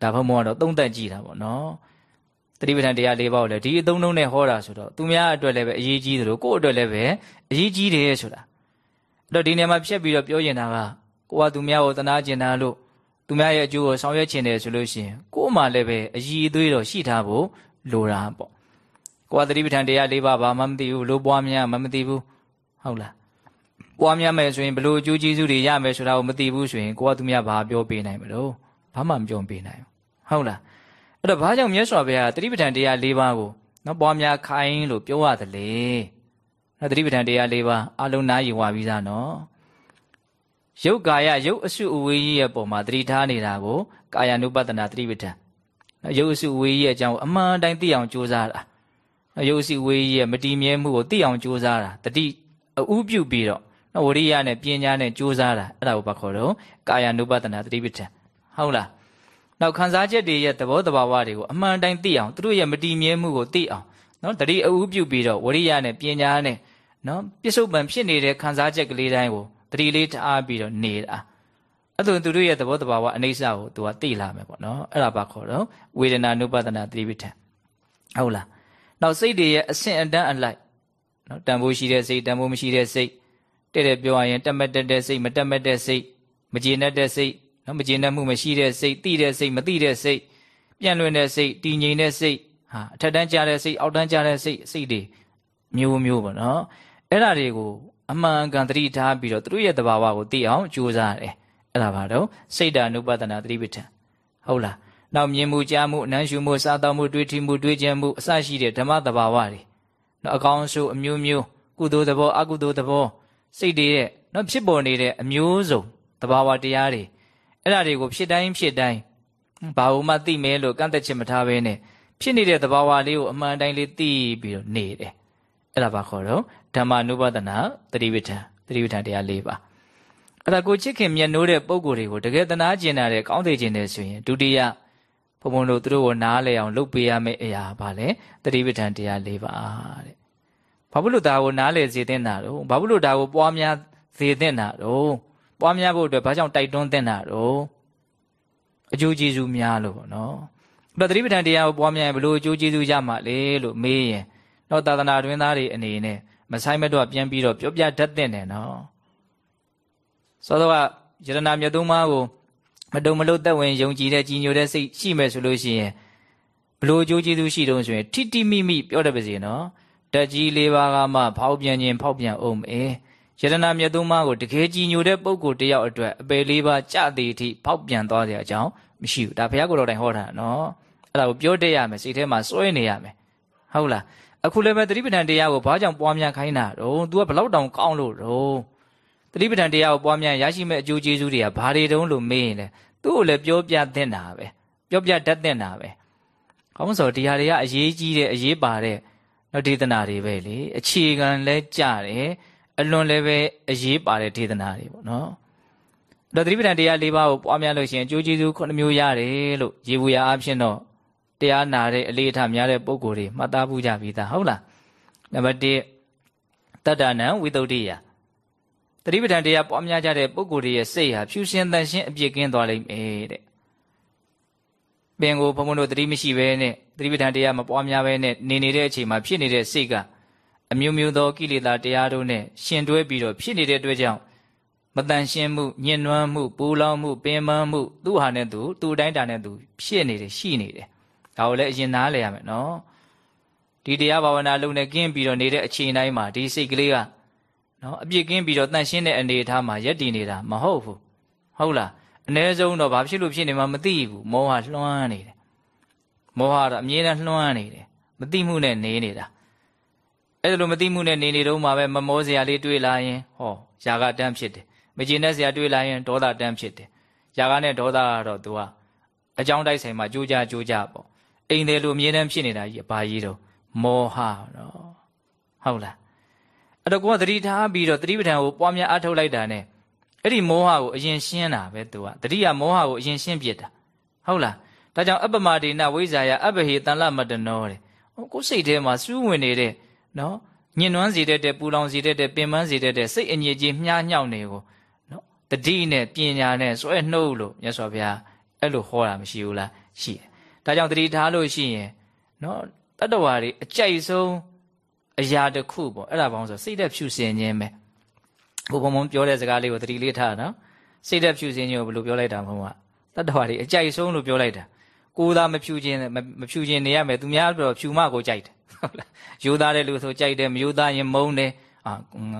ဒါဘုံဘုံကတော့သုံးသက်ကြည့်တာပေါ့နော်တတိပဋ္ဌာန်တရား၄ပါးကိုလည်းဒီအသုံးလုံးနဲ့ဟောတာဆိုတော့သူများအတွက်လည်းပဲအရေးကြီးသလိုကိုယ့်အတွက်လည်းပဲအရေးကြီးတယ်ဆိုတာအဲ့တော့ဒီနေရာမှာဖြတ်ပြီးတော့ပြောရင်တာက ကိုကသူများကိုတနာကျင်တာလို့သူများရဲ့အကျိုးကိုဆောင်ရွက်ချင်တယ်ဆိုလို့ရှိရင်ကို့မှာလည်းပဲအည်အသွေးတော့ရှိထားဖို့လိုတာပေါ့ကိုကသတိပဋ္ဌာန်တရား၄ပါးဘာမှမသိဘူးလို့ပွားများမှမသိဘူးဟုတ်လားပွားများမယ်ဆိုရင်ဘလို့အကျိုးကျေးဇူးတွေရမယ်ဆိုတာကိုမသိဘူးဆိုရင်ကိုကသူများဘာပြောပေးနိုင်မလို့ဘာမှမပြောပေးနိုင်ဘူးဟုတ်လားအဲ့တော့ဘာကြောင့်မြတ်စွာဘုရားသတိပဋ္ဌာန်တရား၄ပါးကိုနော်ပွားများခိုင်းလို့ပြောရတယ်လေနော်သတိပဋ္ဌာန်တရား၄ပါးအလုံးနားယူဝပြီးသားနော် ရုပ်ကာယရုပ်အစုအဝေးကြီးရဲ့ပုံမှာသတိထားနေတာကိုကာယ ानु ပတနာသတိပဋ္ဌာန်ရုပ်အစုအဝေးကြီးရဲ့အကြောင်းကိုအမှန်တိုင်းသိအောင်ကြိုးစားတာရုပ်အစုအဝေးကြီးရဲ့မတည်မြဲမှုကိုသိအောင်ကြိုးစားတာတတိအဥပြုပြီးတော့ဝရိယနဲ့ပညာနဲ့ကြိုးစားတာအဲ့ဒါကိုဘာခေါ်တော့ကာယ ानु ပတနာသတိပဋ္ဌာန်ဟုတ်လားနောက်ခံစားချက်တွေရဲ့သဘောတဘာဝတွေကိုအမှန်တိုင်းသိအောင်သူတို့ရဲ့မတည်မြဲမှုကိုသိအောင်နော်တတိအဥပြုပြီးတော့ဝရိယနဲ့ပညာနဲ့နော်ပြစ္ဆုတ်ပံဖြစ်နေတဲ့ခံစားချက်ကလေးတိုင်းကို တတိလေးထားပြီးတော့နေတာအဲ့ဒါသူတို့ရဲ့သဘောတဘာဝအနိစ္စကိုသူကသိလာမယ်ပေါ့နော်အဲ့ဒါပါခေါ်တော့ဝေဒနာနုပဒနာသတိပဋ္ဌာန်ဟုတ်လားနောက်စိတ်တွေရဲ့အဆင့်အတန်းအလိုက်နော်တန်ဖိုးရှိတဲ့စိတ်တန်ဖိုးမရှိတဲ့စိတ်တဲ့တဲ့ပြောရရင်တက်မက်တက်တဲ့စိတ်မတက်မက်တဲ့စိတ်မကျေနပ်တဲ့စိတ်နော်မကျေနပ်မှုမရှိတဲ့စိတ်တိတဲ့စိတ်မတိတဲ့စိတ်ပြန့်လွင့်တဲ့စိတ်တည်ငြိမ်တဲ့စိတ်ဟာအထက်တန်းကြတဲ့စိတ်အောက်တန်းကြတဲ့စိတ်စိတ်တွေမျိုးမျိုးပေါ့နော်အဲ့ဒါတွေကို အမှန်ကန်သတိထားပြီးတော့သူတို့ရဲ့သဘာဝကိုသိအောင်ကြိုးစားတယ်အဲ့ဒါပါတော့စိတ်ဓာနုပဒနာသတိပဋ္ဌာန်ဟုတ်လားနောက်မြင်မှုကြားမှုအနမ်းရှုမှုစားသောက်မှုတွေးထီမှုတွေးကြံမှုအစရှိတဲ့ဓမ္မသဘာဝတွေနော်အကောင်းဆိုးအမျိုးမျိုးကုသိုလ်သဘောအကုသိုလ်သဘောစိတ်တွေရဲ့နော်ဖြစ်ပေါ်နေတဲ့အမျိုးစုံသဘာဝတရားတွေအဲ့ဒါတွေကိုဖြစ်တိုင်းဖြစ်တိုင်းဘာလို့မှသိမဲလို့ကန့်သက်ချက်မထားဘဲနဲ့ဖြစ်နေတဲ့သဘာဝလေးကိုအမှန်တိုင်းလေးသိပြီးတော့နေတယ် အဲ့ဒါဘာခေါ်တော့ဓမ္မနုပဒနာသတိပဋ္ဌာန်သတိပဋ္ဌာန်တရား၄ပါးအဲ့ဒါကိုချစ်ခင်မြတ်နိုးတဲ့ပုံကိုယ်တွေကိုတကယ်တနာကျင်တာတဲ့ကောင်းသိခြင်းတဲ့ဆိုရင်ဒုတိယဘုံဘုံတို့သူတို့ကိုနားလဲအောင်လုပ်ပေးရမယ့်အရာပါလေသတိပဋ္ဌာန်တရား၄ပါးတဲ့ဘာဖြစ်လို့ဒါကိုနားလဲစေတဲ့နာတော့ဘာဖြစ်လို့ဒါကိုပွားများစေတဲ့နာတော့ပွားများဖို့အတွက်ဘာကြောင့်တိုက်တွန်းတဲ့နာတော့အကျိုးကျေးဇူးများလို့ပေါ့နော်အဲ့တော့သတိပဋ္ဌာန်တရားကိုပွားများရင်ဘလို့အကျိုးကျေးဇူးရမှာလေလို့မေးရင် တော့သာသနာတွင်သားတွေအနေနဲ့မဆိုင်မတော့ပြန်ပြီးတော့ပြောပြတတ်တဲ့နဲ့နော်သောတော့ယရနာမြတ်သုံးပါးကိုမတုံမလို့သက်ဝင်ယုံကြည်တဲ့ကြည်ညိုတဲ့စိတ်ရှိမယ်ဆိုလို့ရှိရင်ဘလို့အကျိုးကျေးဇူးရှိတုံးဆိုရင်ထိတိမိမိပြောတတ်ပါစေနော်တက်ကြီးလေးပါးကမှဖောက်ပြန်ခြင်းဖောက်ပြန်အောင်မေယရနာမြတ်သုံးပါးကိုတကယ်ကြည်ညိုတဲ့ပုဂ္ဂိုလ်တယောက်အတွက်အပယ်လေးပါးကြသည်အထိဖောက်ပြန်သွားတဲ့အကြောင်းမရှိဘူးဒါဘုရားကိုယ်တော်တိုင်ဟောတာနော်အဲ့ဒါကိုပြောတတ်ရမယ်စိတ်ထဲမှာစွဲနေရမယ်ဟုတ်လား အခုလည်းပဲသတိပဋ္ဌာန်တရားကိုဘာကြောင့်ပွားများခိုင်းတာတော့ तू ကဘလောက်တောင်ကောင်းလို့တော့သတိပဋ္ဌာန်တရားကိုပွားများရရှိမဲ့အကျိုးကျေးဇူးတွေကဘာတွေတုံးလို့မေးရင်လေသူ့ကိုလည်းပြောပြသင့်တာပဲပြောပြတတ်သင့်တာပဲကောင်းဆိုတရားတွေကအရေးကြီးတဲ့အရေးပါတဲ့နော်ဒေသနာတွေပဲလေအခြေခံလဲကြတယ်အလွန်လည်းပဲအရေးပါတဲ့ဒေသနာတွေပေါ့နော်တော့သတိပဋ္ဌာန်တရား၄ပါးကိုပွားများလို့ရှိရင်အကျိုးကျေးဇူး9မျိုးရတယ်လို့ရေဘူးရအဖြစ်တော့ တရားနာတဲ့အလေးအထားများတဲ့ပုံကိုယ်တွေမှတ်သားဖို့ကြပြီသားဟုတ်လားနံပါတ်1တတ္တနံဝိတုဒ္ဓိယတတိပဋ္ဌာန်တရားပွားများကြတဲ့ပုံကိုယ်တွေရဲ့စိတ်ဟာဖြူရှင်တန်ရှင်းအပြည့်ကင်းသွားလိမ့်မယ်တဲ့ပင်ကိုဘုံဘုံတို့တတိမရှိဘဲနဲ့တတိပဋ္ဌာန်တရားမပွားများဘဲနဲ့နေနေတဲ့အချိန်မှာဖြစ်နေတဲ့စိတ်ကအမျိုးမျိုးသောကိလေသာတရားတို့နဲ့ရှင်တွဲပြီးတော့ဖြစ်နေတဲ့အတွက်ကြောင့်မတန်ရှင်းမှုညှဉ်းနှွမ်းမှုပူလောင်မှုပင်ပန်းမှုသူ့ဟာနဲ့သူသူ့တိုင်းတာနဲ့သူဖြစ်နေတယ်ရှိနေတယ် ဒါကိုလည်းအရင်နားလည်ရမယ်နော်ဒီတရားဘာဝနာလုပ်နေကင်းပြီးတော့နေတဲ့အချိန်တိုင်းမှာဒီစိတ်ကလေးကနော်အပြစ်ကင်းပြီးတော့တန့်ရှင်းတဲ့အနေအထားမှာယက်တည်နေတာမဟုတ်ဘူးဟုတ်လားအ ਨੇ ဆုံးတော့ဘာဖြစ်လို့ဖြစ်နေမှမသိဘူးမောဟလွှမ်းနေတယ်မောဟတော့အမြဲတမ်းလွှမ်းနေတယ်မသိမှုနဲ့နေနေတာအဲ့လိုမသိမှုနဲ့နေနေတော့မှပဲမမောစရာလေးတွေးလာရင်ဟောຢာကတန်းဖြစ်တယ်မကျေနပ်စရာတွေးလာရင်ဒေါသတန်းဖြစ်တယ်ຢာကနဲ့ဒေါသကတော့ तू ကအကြောင်းတိုက်ဆိုင်မှာကြိုးကြကြိုးကြပေါ့ အိမ်တယ်လို့အမြဲတမ်းဖြစ်နေတာကြီးဘာကြီးတော့မောဟတော့ဟုတ်လားအဲ့တော့ကိုကသတိထားပြီးတော့သတိပဋ္ဌာန်ကိုပွားများအားထုတ်လိုက်တာ ਨੇ အဲ့ဒီမောဟကိုအရင်ရှင်းတာပဲသူကတတိယမောဟကိုအရင်ရှင်းပြစ်တာဟုတ်လားဒါကြောင့်အပ္ပမဒေနဝိဇာယအပ္ပဟေတန်လမတနောတဲ့ကိုစိတ်ထဲမှာစူးဝင်နေတဲ့နော်ညှဉ်းနှွမ်းစေတတ်တဲ့ပူလောင်စေတတ်တဲ့ပင်ပန်းစေတတ်တဲ့စိတ်အညစ်အကြေးမြားညောက်နေကိုနော်တတိနဲ့ပညာနဲ့စွဲနှုတ်လို့မြတ်စွာဘုရားအဲ့လိုဟောတာမရှိဘူးလားရှိတယ် ဒါကြောင့်တတိထားလို့ရှိရင်နော်တတ္တဝါတွေအကြိုက်ဆုံးအရာတစ်ခုပေါ့အဲ့ဒါဘောင်းဆိုစိတ်သက်ဖြူစင်ခြင်းပဲဘုံဘုံပြောတဲ့စကားလေးကိုတတိလေးထားနော်စိတ်သက်ဖြူစင်ခြင်းကိုဘယ်လိုပြောလိုက်တာမဟုတ်ကတတ္တဝါတွေအကြိုက်ဆုံးလို့ပြောလိုက်တာကိုယ်သာမဖြူခြင်းမဖြူခြင်းနေရမယ်သူများတော့ဖြူမကိုကြိုက်တယ်ဟုတ်လားယူသားတဲ့လူဆိုကြိုက်တယ်မယူသားရင်မုန်းတယ်အာ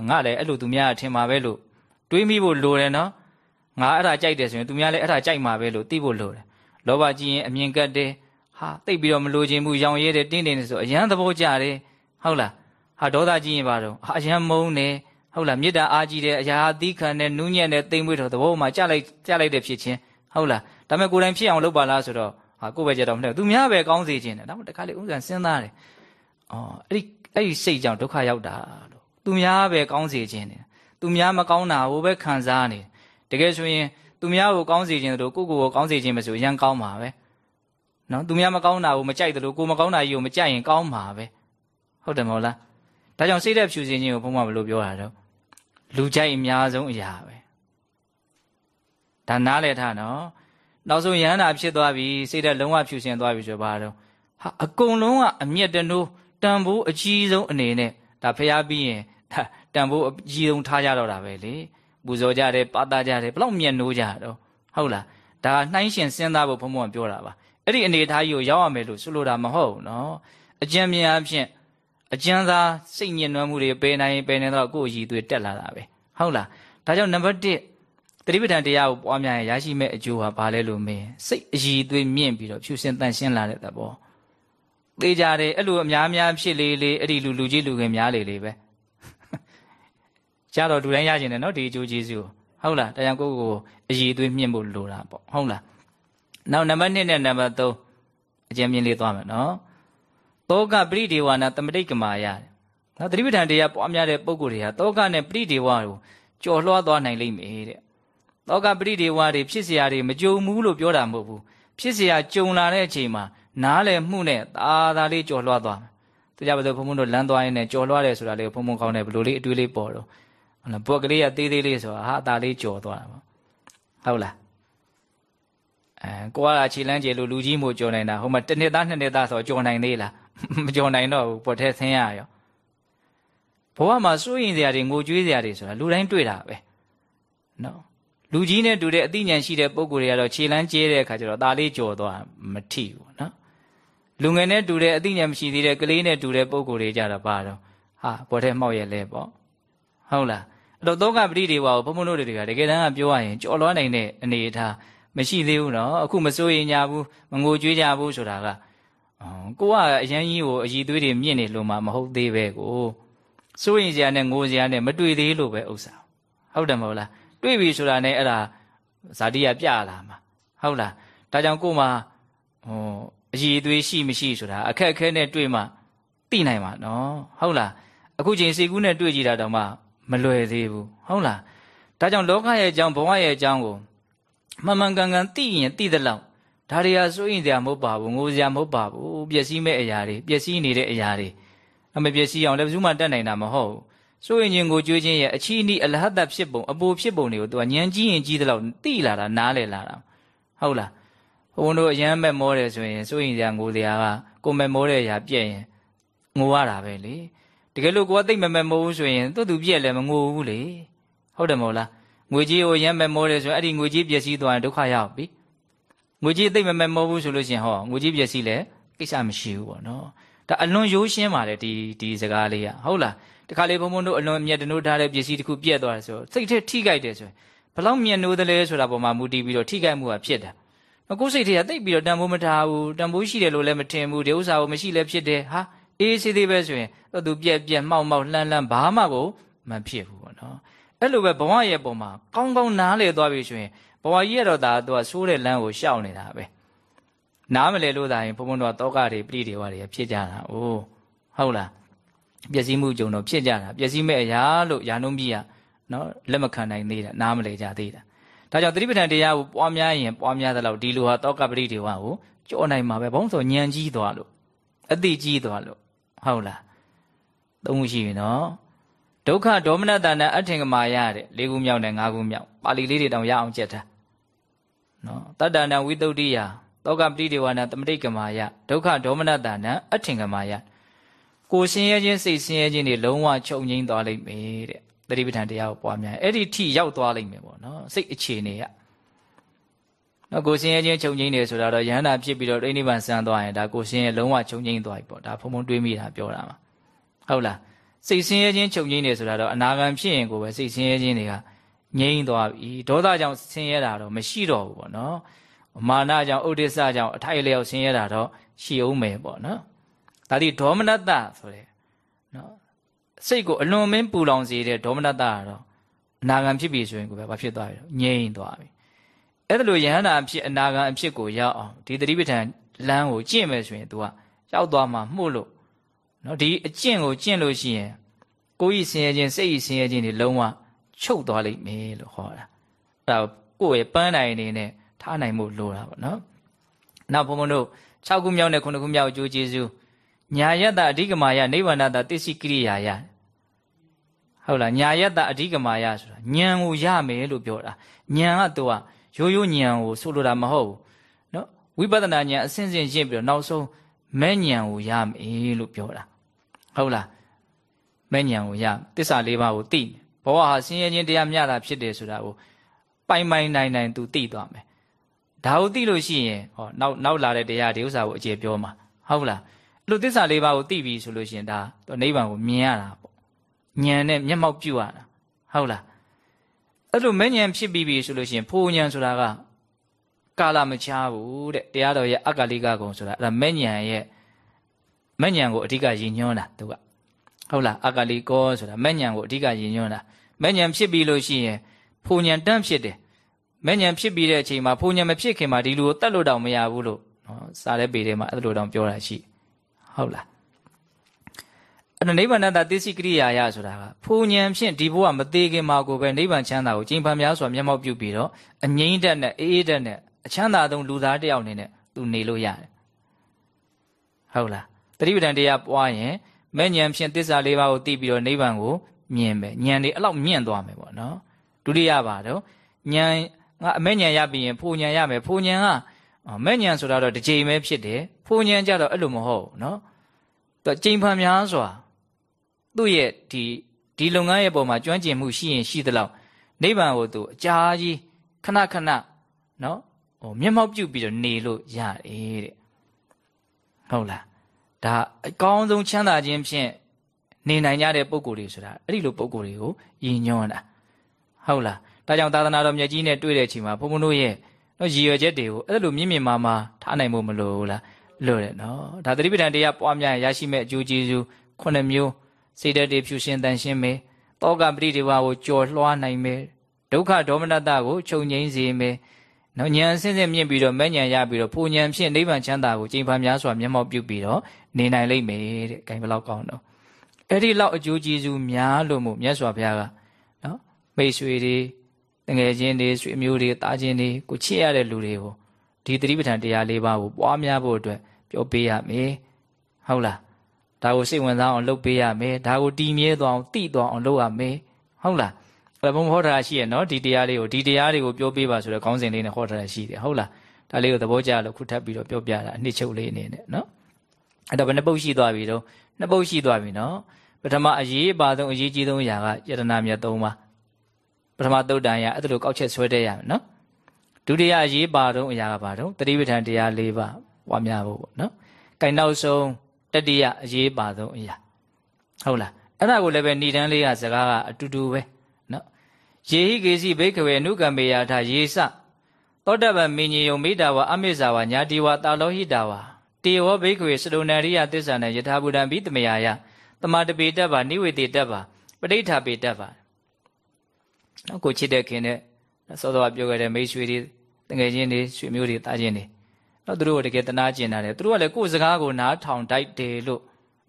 ငါလည်းအဲ့လိုသူများအထင်မှာပဲလို့တွေးမိဖို့လိုတယ်နော်ငါအဲ့ဒါကြိုက်တယ်ဆိုရင်သူများလည်းအဲ့ဒါကြိုက်မှာပဲလို့သိဖို့လိုတယ် လောဘကြီးရင်အမြင်ကတ်တယ်ဟာတိတ်ပြီးတော့မလိုချင်ဘူးရောင်ရဲတယ်တင်းတင်းနေဆိုအရန်သဘောကျတယ်ဟုတ်လားဟာဒေါသကြီးရင်ပါတော့ဟာအရန်မုန်းတယ်ဟုတ်လားမေတ္တာအားကြီးတယ်အရာအသီးခံတယ်နူးညံ့တယ်တိမ်မွေးတော့သဘောမှာကြလိုက်ကြလိုက်တဲ့ဖြစ်ချင်းဟုတ်လားဒါပေမဲ့ကိုယ်တိုင်ဖြစ်အောင်လုပ်ပါလားဆိုတော့ဟာကိုယ်ပဲကြတော့မဟုတ်သူများပဲကောင်းစေခြင်းတယ်ဒါမှတခါလေဥစ္စာစဉ်းစားတယ်အော်အဲ့ဒီအဲ့ဒီစိတ်ကြောင့်ဒုက္ခရောက်တာလို့သူများပဲကောင်းစေခြင်းတယ်သူများမကောင်းတာကိုပဲခံစားနေတကယ်ဆိုရင် သူများကိုကောင်းစေခြင်းတို့ကိုကိုကိုကောင်းစေခြင်းမဆိုရန်ကောင်းပါပဲနော်သူများမကောင်းတာကိုမကြိုက်တယ်လို့ကိုမကောင်းတာကြီးကိုမကြိုက်ရင်ကောင်းပါပဲဟုတ်တယ်မဟုတ်လားဒါကြောင့်စိတ်သက်ဖြူစင်ခြင်းကိုဘုန်းမဘယ်လိုပြောတာတော့လူကြိုက်အများဆုံးအရာပဲဒါနားလည်ထားနော်နောက်ဆုံးယန္တာဖြစ်သွားပြီစိတ်သက်လုံးဝဖြူစင်သွားပြီဆိုပါတော့ဟာအကုန်လုံးကအမျက်တနိုးတန်ဖိုးအကြီးဆုံးအနေနဲ့ဒါဖျားပြီးရင်တန်ဖိုးအကြီးဆုံးထားကြတော့တာပဲလေ ပူဇော်ကြတယ်ပါတာကြတယ်ဘလောက်မျက်နိုးကြတော့ဟုတ်လားဒါနှိုင်းရှင်စဉ်းစားဖို့ဘုံဘုံပြောတာပါအဲ့ဒီအနေထားကြီးကိုရောက်ရမယ်လို့ဆိုလိုတာမဟုတ်ဘူးနော်အကြံဉာဏ်အဖြစ်အကျဉ်းသားစိတ်ညစ်နွမ်းမှုတွေပယ်နိုင်ပယ်နေတော့ကိုယ်ရည်သွေးတက်လာတာပဲဟုတ်လားဒါကြောင့်နံပါတ်1တတိပဋ္ဌာန်တရားကိုပွားများရင်ရရှိမဲ့အကျိုးဟာဘာလဲလို့မင်းစိတ်အရည်သွေးမြင့်ပြီးတော့ဖြူစင်တန်ရှင်းလာတဲ့သဘောသေးကြတယ်အဲ့လိုအများများဖြစ်လေလေအဲ့ဒီလူလူကြီးလူငယ်များလေလေပဲ ကြားတော့လူတိုင်းရကျင်တယ်နော်ဒီအကျိုးကျေးဇူးဟုတ်လားတရားကိုကိုအရည်သွေးမြင့်ဖို့လိုတာပေါ့ဟုတ်လားနောက်နံပါတ်2နဲ့နံပါတ်3အကျဉ်းမြင့်လေးသွားမယ်နော်တောကပရိဒေဝနာတမတိတ်ကမာယနော်သတိပဋ္ဌာန်တရားပွားများတဲ့ပုဂ္ဂိုလ်တွေဟာတောကနဲ့ပရိဒေဝကိုကြော်လွှားသွားနိုင်လိမ့်မယ်တဲ့တောကပရိဒေဝတွေဖြစ်เสียတွေမကြုံဘူးလို့ပြောတာမဟုတ်ဘူးဖြစ်เสียကြုံလာတဲ့အချိန်မှာနားလည်မှုနဲ့သာသာလေးကြော်လွှားသွားမယ်သူကြပါစို့ဘုံဘုံတို့လမ်းသွားရင်းနဲ့ကြော်လွှားတယ်ဆိုတာလေးကိုဘုံဘုံကောင်းတယ်ဘယ်လိုလေးအတွေးလေးပေါ်တော့ ဟုတ်လားဘွက်ကလေးကသေးသေးလေးဆိုတာဟာအသာလေးကြော်သွားတာပေါ့ဟုတ်လားအဲကိုကခြေလန်းကျေလို့လူကြီးမို့ကြော်နိုင်တာဟိုမှာတစ်နှစ်သားနှစ်နှစ်သားဆိုကြော်နိုင်သေးလားမကြော်နိုင်တော့ဘူးပေါ်ထဲဆင်းရရောဘဝမှာစိုးရင်စရာတွေငိုကြွေးစရာတွေဆိုတာလူတိုင်းတွေ့တာပဲနော်လူကြီးနဲ့တူတဲ့အသိဉာဏ်ရှိတဲ့ပုံကိုယ်တွေကတော့ခြေလန်းကျဲတဲ့အခါကျတော့ဒါလေးကြော်သွားမထိဘူးနော်လူငယ်နဲ့တူတဲ့အသိဉာဏ်မရှိသေးတဲ့ကလေးနဲ့တူတဲ့ပုံကိုယ်တွေကြတော့ပါတော့ဟာပေါ်ထဲမှောက်ရလဲပေါ့ဟုတ်လားအဲ့ တော့သောကပရိဒေဝါကိုဘုံဘုံတို့တွေကတကယ်တမ်းကပြောရရင်ကြော်လွှားနိုင်တဲ့အနေအထားမရှိသေးဘူးနော်အခုမစိုးရင်ညာဘူးမငိုကြွေးကြဘူးဆိုတာကကိုကအရန်ကြီးကိုအည်သွေးတွေမြင့်နေလို့မှမဟုတ်သေးပဲကိုစိုးရင်စရာနဲ့ငိုစရာနဲ့မတွေ့သေးလို့ပဲဥစ္စာဟုတ်တယ်မဟုတ်လားတွေ့ပြီဆိုတာနဲ့အဲ့ဒါဇာတိရပြလာမှာဟုတ်လားဒါကြောင့်ကိုမှဟိုအည်သွေးရှိမရှိဆိုတာအခက်အခဲနဲ့တွေ့မှသိနိုင်မှာနော်ဟုတ်လားအခုချိန်စေကူးနဲ့တွေ့ကြည့်တာတော့မှ မလွယ်သေးဘူးဟုတ်လားဒါကြောင့်လောကရဲ့အကြောင်းဘဝရဲ့အကြောင်းကိုမှန်မှန်ကန်ကန်သိရင်သိသလောက်ဒါတွေဟာစိုးရင်စရာမဟုတ်ပါဘူးငိုစရာမဟုတ်ပါဘူးပျက်စီးမဲ့အရာတွေပျက်စီးနေတဲ့အရာတွေအမပျက်စီးအောင်လည်းဘယ်သူမှတတ်နိုင်တာမဟုတ်ဘူးစိုးရင်ချင်းကိုကြွေးခြင်းရဲ့အချီးနီးအလဟတ်ဖြစ်ပုံအပိုဖြစ်ပုံတွေကိုသူကညံကြီးရင်ကြီးသလောက်သိလာတာနားလည်လာတာဟုတ်လားဘုန်းတို့အရန်မဲ့မောတယ်ဆိုရင်စိုးရင်စရာငိုစရာကကိုမဲ့မောတဲ့အရာပြက်ရင်ငိုရတာပဲလေ တကယ်လို့ကိုကသိမ့်မမဲ့မိုးဘူးဆိုရင်သူ့သူပြက်လည်းမငိုဘူးလေဟုတ်တယ်မဟုတ်လားငွေကြီးကိုရမ်းမဲ့မိုးတယ်ဆိုရင်အဲ့ဒီငွေကြီးပျက်စီးသွားရင်ဒုက္ခရောက်ပြီငွေကြီးသိမ့်မမဲ့မိုးဘူးဆိုလို့ရှိရင်ဟောငွေကြီးပျက်စီးလည်းကိစ္စမရှိဘူးပေါ့နော်ဒါအလွန်ရိုးရှင်းပါတယ်ဒီဒီစကားလေးကဟုတ်လားတခါလေဘုံဘုံတို့အလွန်အမျက်တနိုးထားတဲ့ပစ္စည်းတစ်ခုပြက်သွားတယ်ဆိုစိတ်ထဲထိကြိုက်တယ်ဆိုရင်ဘလောက်မျက်နိုးသလဲဆိုတာပေါ်မှာမူတည်ပြီးတော့ထိကြိုက်မှုကဖြစ်တယ်ကိုယ်စိတ်ထဲကတိတ်ပြီးတော့တန်ဖိုးမထားဘူးတန်ဖိုးရှိတယ်လို့လည်းမထင်ဘူးဒီဥစ္စာကိုမရှိလည်းဖြစ်တယ်ဟာ အေးစေးသေးပဲဆိုရင်သူပြက်ပြက်မှောက်မှောက်လှမ်းလှမ်းဘာမှကိုမဖြစ်ဘူးပေါ့နော်အဲ့လိုပဲဘဝရဲ့ပုံမှာကောင်းကောင်းနားလေသွားပြီဆိုရင်ဘဝကြီးရတော့ဒါသူကဆိုးတဲ့လမ်းကိုရှောက်နေတာပဲနားမလဲလို့သာရင်ဘုံဘုံတော့တောကတွေပြိတွေဝါတွေဖြစ်ကြတာအိုးဟုတ်လားပျက်စီးမှုကြုံတော့ဖြစ်ကြတာပျက်စီးမဲ့အရာလို့ယာနှုံးကြီးကနော်လက်မခံနိုင်သေးတာနားမလဲကြသေးတာဒါကြောင့်သတိပဋ္ဌာန်တရားကိုပွားများရင်ပွားများသလောက်ဒီလိုဟာတောကပရိတွေဝါကိုကြောနိုင်မှာပဲဘုံဆိုညံကြီးသွားလို့အတိကြီးသွားလို့ ဟုတ်လားသုံးခုရှိပြီနော်ဒုက္ခဒေါမနတနာအထင်ကမာရတဲ့၄ခုမြောက်နဲ့၅ခုမြောက်ပါဠိလေးတွေတောင်ရအောင်ကြက်တာနော်တတ္တနာဝိတုဒ္ဓိယသောကပတိဒေဝနာတမတိကမာယဒုက္ခဒေါမနတနာအထင်ကမာယကိုဆင်းရဲခြင်းစိတ်ဆင်းရဲခြင်းတွေလုံးဝချုပ်ငိမ့်သွားလိမ့်မယ်တဲ့တတိပဋ္ဌာန်တရားကိုပွားများအဲ့ဒီထိရောက်သွားလိမ့်မယ်ပေါ့နော်စိတ်အခြေအနေက နော်ကိုဆင်းရဲခြင်းချုပ်ငိမ့်တယ်ဆိုတာတော့ယဟန္တာဖြစ်ပြီးတော့ဒိဋ္ဌိပံစံသွားရင်ဒါကိုဆင်းရဲလုံးဝချုပ်ငိမ့်သွားပြီပေါ့ဒါဖုံဖုံတွေးမိတာပြောတာမှာဟုတ်လားစိတ်ဆင်းရဲခြင်းချုပ်ငိမ့်တယ်ဆိုတာတော့အနာဂံဖြစ်ရင်ကိုပဲစိတ်ဆင်းရဲခြင်းတွေကငြိမ့်သွားပြီဒေါသကြောင့်ဆင်းရဲတာတော့မရှိတော့ဘူးပေါ့နော်မာနကြောင့်ဥဒိစ္စကြောင့်အထိုက်လျောက်ဆင်းရဲတာတော့ရှိအောင်မယ်ပေါ့နော်ဒါဒီဒေါမနတဆိုတဲ့နော်စိတ်ကိုအလွန်မင်းပူလောင်စေတဲ့ဒေါမနတကတော့အနာဂံဖြစ်ပြီဆိုရင်ကိုပဲဘာဖြစ်သွားပြီငြိမ့်သွားပြီ အဲ့ဒါလိုယဟန္တာအဖြစ်အနာဂံအဖြစ်ကိုရောက်အောင်ဒီတတိပဋ္ဌာန်လမ်းကိုကျင့်မယ်ဆိုရင် तू ကရောက်သွားမှမှုလို့နော်ဒီအကျင့်ကိုကျင့်လို့ရှိရင်ကိုယ်ဤဆင်းရဲခြင်းစိတ်ဤဆင်းရဲခြင်းတွေလုံးဝချုပ်သွားလိမ့်မယ်လို့ဟောတာအဲ့ဒါကိုယ့်ရဲ့ပန်းတိုင်အနေနဲ့ထားနိုင်မှုလိုတာပေါ့နော်နောက်ဘုံဘုံတို့6ခုမြောက်နဲ့9ခုမြောက်အကျိုးကျေးဇူးညာယတအဓိကမာယနိဗ္ဗာန်တသစ္စိကိရိယာယဟုတ်လားညာယတအဓိကမာယဆိုတာဉာဏ်ကိုရမယ်လို့ပြောတာဉာဏ်ကသူက ရိုးရိုးဉာဏ်ကိုဆိုလိုတာမဟုတ်ဘူးနော်ဝိပဿနာဉာဏ်အစဉ်စဉ်ရှင်းပြီးတော့နောက်ဆုံးမဲ့ညံကိုရမယ်လို့ပြောတာဟုတ်လားမဲ့ညံကိုရတစ္ဆာလေးပါးကိုသိဘဝဟာဆင်းရဲခြင်းတရားမျှတာဖြစ်တယ်ဆိုတာကိုပိုင်ပိုင်နိုင်နိုင်သူသိသွားမယ်ဒါကိုသိလို့ရှိရင်ဟောနောက်နောက်လာတဲ့တရားဒီဥစ္စာကိုအကျေပြောမှာဟုတ်လားအဲ့လိုသစ္စာလေးပါးကိုသိပြီဆိုလို့ရှိရင်ဒါတော့နိဗ္ဗာန်ကိုမြင်ရတာပေါ့ဉာဏ်နဲ့မျက်မှောက်ပြုရတာဟုတ်လား အဲ့လိုမဲ့ဉာဏ်ဖြစ်ပြီးပြီဆိုလို့ရှိရင်ဖိုလ်ဉာဏ်ဆိုတာကကာလမချားဘူးတဲ့တရားတော်ရဲ့အကလိကကုံဆိုတာအဲ့ဒါမဲ့ဉာဏ်ရဲ့မဲ့ဉာဏ်ကိုအဓိကရည်ညွှန်းတာသူကဟုတ်လားအကလိကောဆိုတာမဲ့ဉာဏ်ကိုအဓိကရည်ညွှန်းတာမဲ့ဉာဏ်ဖြစ်ပြီးလို့ရှိရင်ဖိုလ်ဉာဏ်တန့်ဖြစ်တယ်မဲ့ဉဏ်ဖြစ်ပြီးတဲ့အချိန်မှာဖုန်ဉဏ်မဖြစ်ခင်မှာဒီလူကိုတတ်လို့တောင်မရဘူးလို့နော်စားတဲ့ပေထဲမှာအဲ့လိုတောင်ပြောတာရှိဟုတ်လား အဲ့တော့နိဗ္ဗာန်တသစ္စည်းကရိယာယဆိုတာကဖူဉဏ်ဖြင့်ဒီဘဝမသေးခင်မှာကိုပဲနိဗ္ဗာန်ချမ်းသာကိုကျင့်ဖန်များစွာမျက်မှောက်ပြုပြီးတော့အငြိမ့်တက်နဲ့အေးအေးတက်နဲ့အချမ်းသာဆုံးလူသားတစ်ယောက်အနေနဲ့သူနေလို့ရတယ်ဟုတ်လားတတိပဒံတရားပွားရင်မဲ့ဉဏ်ဖြင့်သစ္စာလေးပါးကိုသိပြီးတော့နိဗ္ဗာန်ကိုမြင်မယ်ဉဏ်တွေအဲ့လောက်မြင့်သွားမယ်ပေါ့နော်ဒုတိယပါတော့ဉဏ်ငါအမဲ့ဉဏ်ရပြီးရင်ဖူဉဏ်ရမယ်ဖူဉဏ်ကမဲ့ဉဏ်ဆိုတာတော့တစ်ချိန်ပဲဖြစ်တယ်ဖူဉဏ်ကြတော့အဲ့လိုမဟုတ်ဘူးနော်သူကချိန်ဖန်များစွာ သူ့ရဲ့ဒီဒီလုပ်ငန်းရဲ့ပုံမှာကျွမ်းကျင်မှုရှိရင်ရှိသလောက်နိဗ္ဗာန်ကိုသူအကြာကြီးခဏခဏနော်ဟိုမျက်မှောက်ပြုပြီးတော့နေလို့ရတယ်တဲ့ဟုတ်လားဒါအကောင်းဆုံးချမ်းသာခြင်းဖြင့်နေနိုင်ကြတဲ့ပုံကိုယ်တွေဆိုတာအဲ့ဒီလိုပုံကိုယ်တွေကိုရည်ညွှန်းတာဟုတ်လားဒါကြောင့်သာသနာတော်မြတ်ကြီးနဲ့တွေ့တဲ့အချိန်မှာဘုံဘုံတို့ရဲ့နော်ရည်ရွယ်ချက်တွေကိုအဲ့လိုမြင့်မြင့်မားမားထားနိုင်ဖို့မလိုဘူးလားလွယ်တယ်နော်ဒါသတိပဋ္ဌာန်တရားပွားများရရှိမဲ့အကျိုးကျေးဇူးခုနှစ်မျိုး စိတ်ဓာတ်တွေဖြူရှင်တန်ရှင်းမယ်တောကပရိဒီဝါကိုကြော်လွှားနိုင်မယ်ဒုက္ခဒေါမနတကိုချုပ်ငြိမ်းစေမယ်နော်ဉာဏ်ဆင်းဆင်းမြင့်ပြီးတော့မဲ့ဉာဏ်ရပြီးတော့ပူဉာဏ်ဖြင့်နိဗ္ဗာန်ချမ်းသာကိုကျင့်ဖန်များစွာမျက်မှောက်ပြုပြီးတော့နေနိုင်လိမ့်မယ်တဲ့။ဂိုင်းဘလောက်ကောင်းတော့အဲ့ဒီလောက်အကျိုးကျေးဇူးများလို့မို့မြတ်စွာဘုရားကနော်မိတ်ဆွေတွေတငယ်ချင်းတွေဆွေမျိုးတွေတားချင်းတွေကိုချစ်ရတဲ့လူတွေကိုဒီသတိပဋ္ဌာန်တရားလေးပါးကိုပွားများဖို့အတွက်ပြောပေးရမယ်ဟုတ်လား ဒါကိုစိတ်ဝင်စားအောင်လုပ်ပေးရမယ်ဒါကိုတည်မြဲသွားအောင်သိသွားအောင်လုပ်ရမယ်ဟုတ်လားအဲ့ဘုံဟောတာရှိရနော်ဒီတရားလေးကိုဒီတရားလေးကိုပြောပေးပါဆိုတော့ခေါင်းစဉ်လေးနဲ့ဟောတာရှိတယ်ဟုတ်လားဒါလေးကိုသဘောကျလို့ခုထပ်ပြီးတော့ပြောပြတာအနှစ်ချုပ်လေးအနေနဲ့နော်အဲ့တော့ဘယ်နှပုတ်ရှိသွားပြီတော့နှစ်ပုတ်ရှိသွားပြီနော်ပထမအရေးပါဆုံးအရေးကြီးဆုံးအရာကယတနာမြတ်၃ပါးပထမသုတ်တန်ရအဲ့ဒါလိုကောက်ချက်ဆွဲတဲ့ရမယ်နော်ဒုတိယအရေးပါတော့အရာကပါတော့တတိပဋ္ဌာန်တရား၄ပါးပွားများဖို့ပေါ့နော်။ကင်နောက်ဆုံး တတိယအရေးပါဆုံးအရာဟုတ်လားအဲ့ဒါကိုလည်းပဲဏိဒန်းလေးကစကားကအတူတူပဲနော်။ယေဟိကေစီဘိကဝေအနုကမေယထာယေစသောတပံမေညေယုံမိတာဝါအမိဇာဝါညာတိဝါတာလောဟိတာဝါတေဝဘိကဝေစတုဏရိယသစ္ဆာနဲ့ယထာဘူတံဘိတမယာယတမတပေတ္တဗာနိဝေတိတ္တဗာပဋိဋ္ဌာပေတ္တဗာနော်ကိုချစ်တဲ့ခင်တဲ့စောစောကပြောခဲ့တဲ့မိတ်ဆွေတွေတငယ်ချင်းတွေဆွေမျိုးတွေတာချင်းတွေ နော်သူတို့ကတကယ်တနာကျင်တာတယ်သူတို့ကလည်းကိုယ်စကားကိုနားထောင်တိုက်တယ်လို့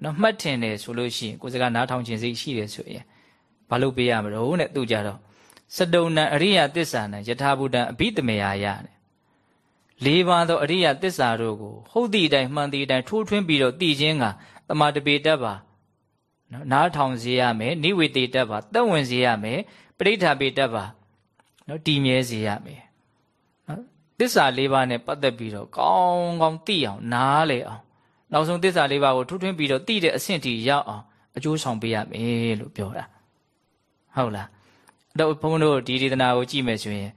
နော်မှတ်ထင်တယ်ဆိုလို့ရှိရင်ကိုယ်စကားနားထောင်ခြင်းစိတ်ရှိတယ်ဆိုရင်ဘာလို့ပေးရမလို့တဲ့သူကြတော့စတုံနံအရိယသစ္စာနံယထာဘူတံအဘိတမေယယတဲ့လေးပါးသောအရိယသစ္စာတို့ကိုဟုတ်သည့်အတိုင်းမှန်သည့်အတိုင်းထိုးထွင်းပြီးတော့သိခြင်းကတမာတပေတတ်ပါနော်နားထောင်စေရမယ်နိဝေတေတတ်ပါသက်ဝင်စေရမယ်ပရိဋ္ဌာပေတတ်ပါနော်တည်မြဲစေရမယ်နော် သစ္စာလေးပါးနဲ့ပတ်သက်ပြီးတော့ကောင်းကောင်းသိအောင်နားလေအောင်နောက်ဆုံးသစ္စာလေးပါးကိုထူးထွင်းပြီးတော့သိတဲ့အဆင့်ထိရောက်အောင်အကျိုးဆောင်ပေးရမယ်လို့ပြောတာဟုတ်လားတော့ဘုန်းဘုန်းတို့ဒီဒေသနာကိုကြည့်မယ်ဆိုရင်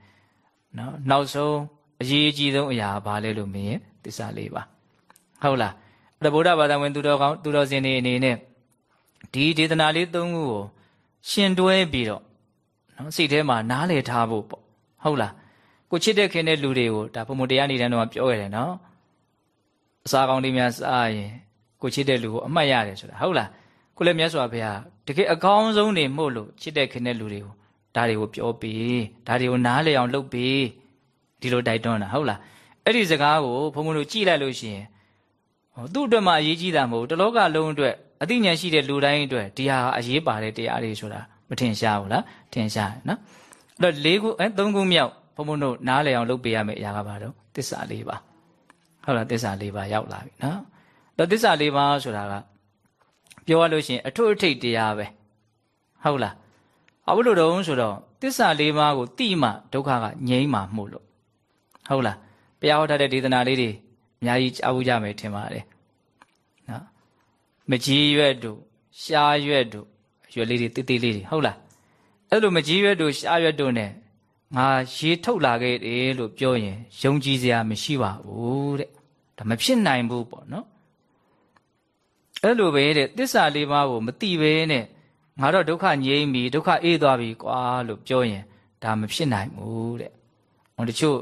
နော်နောက်ဆုံးအရေးကြီးဆုံးအရာဘာလဲလို့မင်းသစ္စာလေးပါဟုတ်လားအဲ့ဗုဒ္ဓဘာသာဝင်သူတော်ကောင်းသူတော်စင်တွေအနေနဲ့ဒီဒေသနာလေးသုံးခုကိုရှင်တွဲပြီးတော့နော်စိတ်ထဲမှာနားလည်ထားဖို့ပေါ့ဟုတ်လား ကိုချစ်တဲ့ခင်တဲ့လူတွေကိုဒါဘုံမတရားနေတဲ့တော့ပြောရတယ်နော်အစာကောင်းတွေများစားရင်ကိုချစ်တဲ့လူကိုအမှတ်ရတယ်ဆိုတာဟုတ်လားကိုလည်းမြတ်စွာဘုရားတကယ်အကောင်းဆုံးနေမို့လို့ချစ်တဲ့ခင်တဲ့လူတွေကိုဒါတွေကိုပြောပေးဒါတွေကိုနားလည်အောင်လုပ်ပေးဒီလိုတိုက်တွန်းတာဟုတ်လားအဲ့ဒီစကားကိုဘုံဘုံတို့ကြည်လိုက်လို့ရှိရင်ဟောသူ့အတွက်မှအရေးကြီးတာမဟုတ်တလောကလုံးအတွက်အသိဉာဏ်ရှိတဲ့လူတိုင်းအတွက်ဒီဟာအရေးပါတဲ့တရားတွေဆိုတာမထင်ရှားဘူးလားထင်ရှားနော်အဲ့တော့၄ခုအဲ၃ခုမြောက် ဘုံဘုံတို့နားလည်အောင်လုပ်ပေးရမယ့်အရာကဘာတော့သစ္စာ၄ပါးဟုတ်လားသစ္စာ၄ပါးရောက်လာပြီနော်တော့သစ္စာ၄ပါးဆိုတာကပြောရလို့ရှိရင်အထွတ်အထိပ်တရားပဲဟုတ်လားဘာလို့လို့တုံးဆိုတော့သစ္စာ၄ပါးကိုတိမှဒုက္ခကငြိမ်းမှာမှုလို့ဟုတ်လားဘုရားဟောထားတဲ့ဒေသနာလေးတွေအများကြီးကြားဖို့ကြမယ်ထင်ပါတယ်မကြီးရွက်တို့ရှားရွက်တို့ရွက်လေးတွေတိတိလေးတွေဟုတ်လားအဲ့လိုမကြီးရွက်တို့ရှားရွက်တို့ ਨੇ ငါရေထုတ်လာခဲ့တယ်လို့ပြောရင်ယုံကြည်စရာမရှိပါဘူးတဲ့ဒါမဖြစ်နိုင်ဘူးပေါ့နော်အဲ့လိုပဲတဲ့တစ္ဆာလေးပါးကိုမသိပဲနဲ့ငါတော့ဒုက္ခငြိမ်းပြီဒုက္ခအေးသွားပြီကွာလို့ပြောရင်ဒါမဖြစ်နိုင်ဘူးတဲ့ဟောတချို့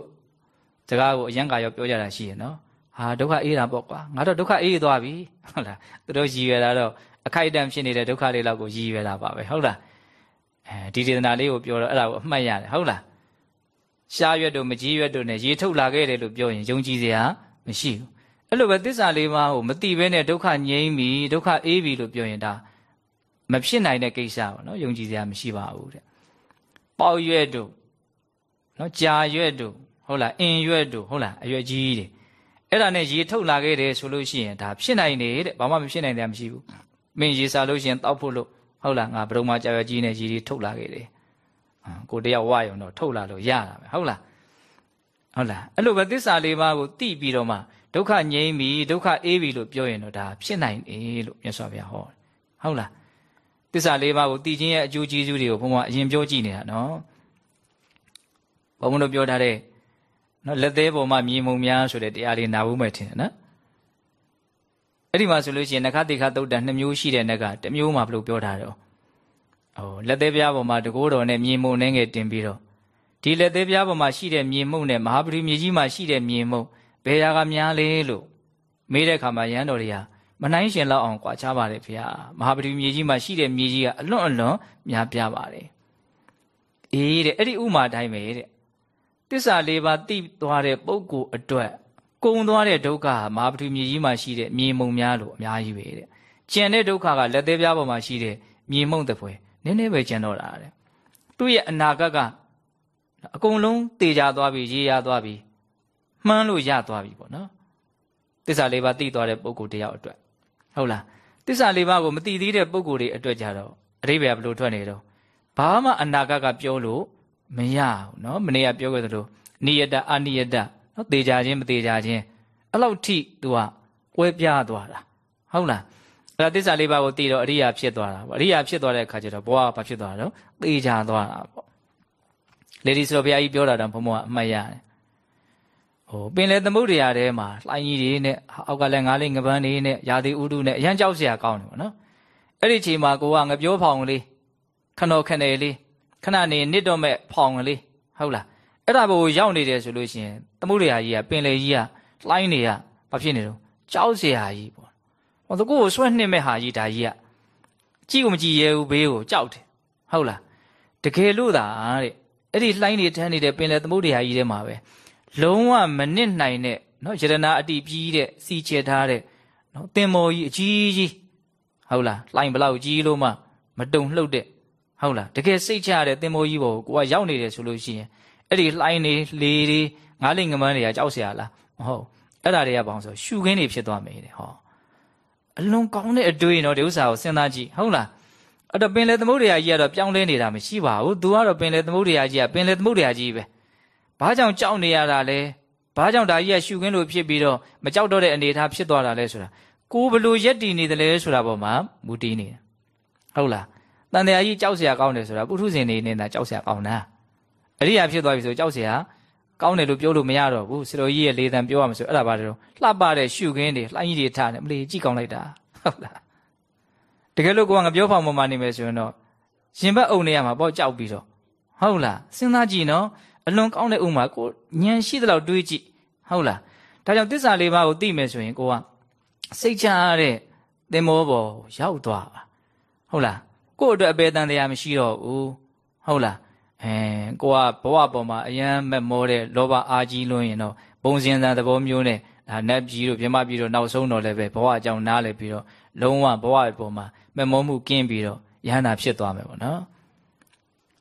စကားကိုအယံကာရောပြောကြတာရှိရနော်ဟာဒုက္ခအေးတာပေါ့ကွာငါတော့ဒုက္ခအေးသွားပြီဟုတ်လားသူတို့ရည်ရွယ်တာတော့အခိုက်အတန့်ဖြစ်နေတဲ့ဒုက္ခလေးလောက်ကိုရည်ရွယ်တာပါပဲဟုတ်လားအဲဒီဒေသနာလေးကိုပြောတော့အဲ့ဒါကိုအမှတ်ရတယ်ဟုတ်လား ရှားရွက်တို့မကြီးရွက်တို့ ਨੇ ရေထုတ်လာခဲ့တယ်လို့ပြောရင်ယုံကြည်စရာမရှိဘူးအဲ့လိုပဲသစ္စာလေးပါးကိုမတိဘဲနဲ့ဒုက္ခငြိမ်းပြီဒုက္ခအေးပြီလို့ပြောရင်ဒါမဖြစ်နိုင်တဲ့ကိစ္စပေါ့နော်ယုံကြည်စရာမရှိပါဘူးတဲ့ပေါက်ရွက်တို့နော်ကြာရွက်တို့ဟုတ်လားအင်ရွက်တို့ဟုတ်လားအရွက်ကြီးတွေအဲ့ဒါနဲ့ရေထုတ်လာခဲ့တယ်ဆိုလို့ရှိရင်ဒါဖြစ်နိုင်တယ်တဲ့ဘာမှမဖြစ်နိုင်တယ်မရှိဘူးမင်းရေစားလို့ရှိရင်တောက်ဖို့လို့ဟုတ်လားငါဘုံမှာကြာရွက်ကြီးနဲ့ရေတွေထုတ်လာခဲ့တယ် ကိုတယောက်ဝရုံတော့ထုတ်လာလို့ရတာပဲဟုတ်လားဟုတ်လားအဲ့လိုပဲသစ္စာလေးပါးကိုသိပြီးတော့မှဒုက္ခငြိမ်းပြီဒုက္ခအေးပြီလို့ပြောရင်တော့ဒါဖြစ်နိုင်တယ်လို့မြတ်စွာဘုရားဟောဟုတ်လားသစ္စာလေးပါးကိုသိခြင်းရဲ့အကျိုးကျေးဇူးတွေကိုဘုံမှာအရင်ပြောကြည့်နေတာနော်ဘုံမတို့ပြောထားတဲ့နော်လက်သေးပေါ်မှာမြင်မုံများဆိုတဲ့တရားလေးနာဘူးမဲ့ထင်တယ်နော်အဲ့ဒီမှာဆိုလို့ရှိရင်နခတိခသုတ်တန်နှစ်မျိုးရှိတဲ့နကတစ်မျိုးမှဘလို့ပြောထားတော့ ဟိုလက်သေးပြားပေါ်မှာတကိုးတော်နဲ့မြင်မုံနှင်းငယ်တင်ပြီးတော့ဒီလက်သေးပြားပေါ်မှာရှိတဲ့မြင်မုံနဲ့မဟာပရိမြေကြီးမှာရှိတဲ့မြင်မုံဘယ်ရာကများလဲလို့မေးတဲ့အခါမှာရဟန်းတော်တွေကမနှိုင်းရှင်လောက်အောင်ကြွားချပါတယ်ဖေဟာမဟာပတိမြေကြီးမှာရှိတဲ့မြေကြီးကအလွန်အလွန်များပြားပါတယ်အေးတဲ့အဲ့ဒီဥမာတိုင်းပဲတဲ့တစ္ဆာလေးပါးသိသွားတဲ့ပုဂ္ဂိုလ်အတွက်ကုံသွားတဲ့ဒုက္ခဟာမဟာပတိမြေကြီးမှာရှိတဲ့မြေမုံများလို့အများကြီးပဲတဲ့ကျန်တဲ့ဒုက္ခကလက်သေးပြားပေါ်မှာရှိတဲ့မြေမုံတပွဲ နည်းနည်းပဲကျန်တော့တာတဲ့သူ့ရဲ့အနာဂတ်ကအကုန်လုံးတေချာသွားပြီရေးရသွားပြီမှန်းလို့ရသွားပြီပေါ့နော်တစ္ဆာလေးပါးသိသွားတဲ့ပုံကိုတယောက်အတွက်ဟုတ်လားတစ္ဆာလေးပါးကိုမသိသေးတဲ့ပုံကိုတွေအတွက်ကြတော့အရိပ္ပယဘလို့ထွက်နေတော့ဘာမှအနာဂတ်ကပြောလို့မရဘူးနော်မနေ့ကပြောခဲ့သလိုနိယတအနိယတနော်တေချာခြင်းမတေချာခြင်းအဲ့လောက်ထိ तू ကကွဲပြားသွားတာဟုတ်လား ဒါသစ္စာလေးပါးကိုသိတော့အရိယာဖြစ်သွားတာပေါ့အရိယာဖြစ်သွားတဲ့အခါကျတော့ဘဝကဘာဖြစ်သွားတော့သေချာသွားတာပေါ့လေဒီဆိုဘုရားကြီးပြောတာတော့ဘုံဘုံကအမှတ်ရတယ်ဟိုပင်လေသမုဒ္ဒရာထဲမှာလှိုင်းကြီးတွေနဲ့အောက်ကလည်းငါးလေးငပန်းတွေနဲ့ရာသီဥတုနဲ့အရန်ကြောက်စရာကောင်းတယ်ပေါ့နော်အဲ့ဒီချိန်မှာကိုကငပြောဖောင်ကလေးခဏခဏလေးခဏနေနစ်တော့မဲ့ဖောင်ကလေးဟုတ်လားအဲ့ဒါဘို့ရောက်နေတယ်ဆိုလို့ရှိရင်သမုဒ္ဒရာကြီးကပင်လေကြီးကလှိုင်းတွေကဘာဖြစ်နေတော့ကြောက်စရာကြီးပေါ့ ဟောသူကိုကိုဆွဲနှိမ့်မဲ့ဟာကြီးဒါကြီးကကြည့်ကိုမကြည့်ရဲဘူးဘေးကိုကြောက်တယ်ဟုတ်လားတကယ်လို့သာတဲ့အဲ့ဒီလှိုင်းတွေထမ်းနေတဲ့ပင်လေသမုဒ္ဒရာကြီးထဲမှာပဲလုံးဝမနစ်နိုင်တဲ့နော်ယရနာအတိပြီးတဲ့စီချေထားတဲ့နော်တင်မော်ကြီးအကြီးကြီးဟုတ်လားလှိုင်ဘလောက်ကြီးလို့မှမတုံလှုပ်တဲ့ဟုတ်လားတကယ်စိတ်ချရတဲ့တင်မော်ကြီးပေါ်ကိုကရောက်နေတယ်ဆိုလို့ရှိရင်အဲ့ဒီလှိုင်းနေလေတွေငါးလိငမန်းတွေကကြောက်เสียလားမဟုတ်အဲ့ဒါတွေကဘာလို့ဆိုရှုခင်းတွေဖြစ်သွားမယ်တဲ့ဟော အလွန်ကောင်းတဲ့အတွေ့အကြုံဒီဥစ္စာကိုစဉ်းစားကြည့်ဟုတ်လားအဲ့တော့ပင်လေသမုဒ္ဒရာကြီးကတော့ပြောင်းလဲနေတာမရှိပါဘူး။ तू ကတော့ပင်လေသမုဒ္ဒရာကြီးကပင်လေသမုဒ္ဒရာကြီးပဲဘာကြောင့်ကြောက်နေရတာလဲဘာကြောင့်ဒါကြီးကရှုခင်းလို့ဖြစ်ပြီးတော့မကြောက်တော့တဲ့အနေအထားဖြစ်သွားတာလဲဆိုတာကိုဘလို့ရက်တည်နေတယ်လဲဆိုတာပေါ်မှာမူတည်နေတယ်ဟုတ်လားတန်တရားကြီးကြောက်เสียကောင်းတယ်ဆိုတာပုထုဇဉ်နေနေတာကြောက်เสียကောင်းတာအရိယာဖြစ်သွားပြီဆိုကြောက်เสีย ကောင်းတယ်လို့ပြောလို့မရတော့ဘူးဆရာတော်ကြီးရဲ့လေတံပြောရမှာဆိုအဲ့ဒါပါတော့လှပတဲ့ရှုခင်းတွေလှိုင်းကြီးတွေထားတယ်မလီကြည့်ကောင်းလိုက်တာဟုတ်လားတကယ်လို့ကိုကငါပြောဖောင်ပေါ်မှာနေမယ်ဆိုရင်တော့ရှင်ဘက်အုံနေရမှာပေါ့ကြောက်ပြီးတော့ဟုတ်လားစဉ်းစားကြည့်နော်အလွန်ကောင်းတဲ့ဥမာကိုဉာဏ်ရှိသလောက်တွေးကြည့်ဟုတ်လားဒါကြောင့်တစ္ဆာလေးပါးကိုသိမယ်ဆိုရင်ကိုကစိတ်ချရတဲ့သင်္ဘောပေါ်ရောက်သွားပါဟုတ်လားကို့အတွက်အပေတန်တရားမရှိတော့ဘူးဟုတ်လား အဲကိုကဘဝပေါ်မှာအယမ်းမက်မောတဲ့လောဘအာကြီးလွန်းရင်တော့ပုံစံသံသဘောမျိုးနဲ့ဒါနတ်ကြီးတို့မြမကြီးတို့နောက်ဆုံးတော့လည်းပဲဘဝအကြောင်းနားလည်ပြီးတော့လုံးဝဘဝပေါ်မှာမက်မောမှုကင်းပြီးတော့ယဟန္တာဖြစ်သွားမယ်ပေါ့နော်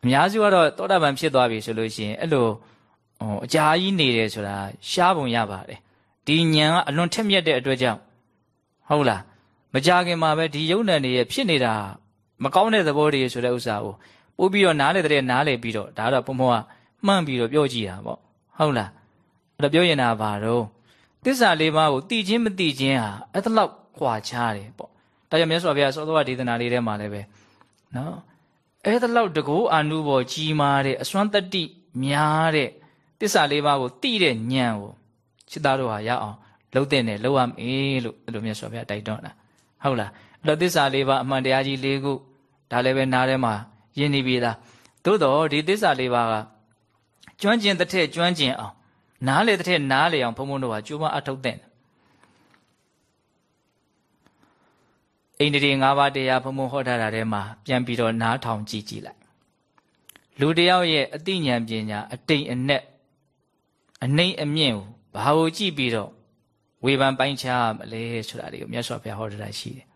အများစုကတော့သောတာပန်ဖြစ်သွားပြီဆိုလို့ရှိရင်အဲ့လိုဟိုအကြာကြီးနေတယ်ဆိုတာရှားပုံရပါတယ်ဒီဉာဏ်ကအလွန်ထက်မြက်တဲ့အတွက်ကြောင့်ဟုတ်လားမကြခင်မှာပဲဒီယုံနံတွေရဲ့ဖြစ်နေတာမကောင်းတဲ့သဘောတွေဆိုတဲ့ဥစ္စာကို ပို့ပြီးတော့နားလေတဲ့နားလေပြီးတော့ဒါတော့ဘုံဘုံကမှန့်ပြီးတော့ပြောကြည့်တာပေါ့ဟုတ်လားအဲ့တော့ပြောရင်တာဘာတော့သစ္စာလေးပါးကိုသိချင်းမသိချင်းဟာအဲ့ဒါလောက်ခွာခြားတယ်ပေါ့ဒါကြောင့်မြတ်စွာဘုရားသောတော်ဒေသနာလေးထဲမှာလည်းပဲနော်အဲ့ဒါလောက်တကူအာနုဘော်ကြီးမားတဲ့အစွမ်းတတ္တိများတဲ့တစ္ဆာလေးပါးကိုသိတဲ့ဉာဏ်ကိုစိတ်သားတို့ဟာရအောင်လှုပ်တဲ့နဲ့လှုပ်ရမေလို့အဲ့လိုမြတ်စွာဘုရားတိုက်တွန်းတာဟုတ်လားအဲ့တော့တစ္ဆာလေးပါးအမှန်တရားကြီး၄ခုဒါလည်းပဲနားထဲမှာ ယဉ်နေပြီလားသို့တော့ဒီတစ္ဆာလေးပါးကကျွမ်းကျင်တဲ့ထက်ကျွမ်းကျင်အောင်နားလေတဲ့ထက်နားလေအောင်ဘုံဘုံတို့ကကြိုးပမ်းအထောက်တဲ့အိန္ဒြေ၅ပါးတရားဘုံဘုံဟောထားတာထဲမှာပြန်ပြီးတော့နားထောင်ကြည့်ကြည့်လိုက်လူတယောက်ရဲ့အသိဉာဏ်ပညာအတိမ်အနက်အနှိမ့်အမြင့်ကိုဘာကိုကြည့်ပြီးတော့ဝေဖန်ပိုင်းခြားမလဲဆိုတာတွေကိုမြတ်စွာဘုရားဟောထားတာရှိတယ်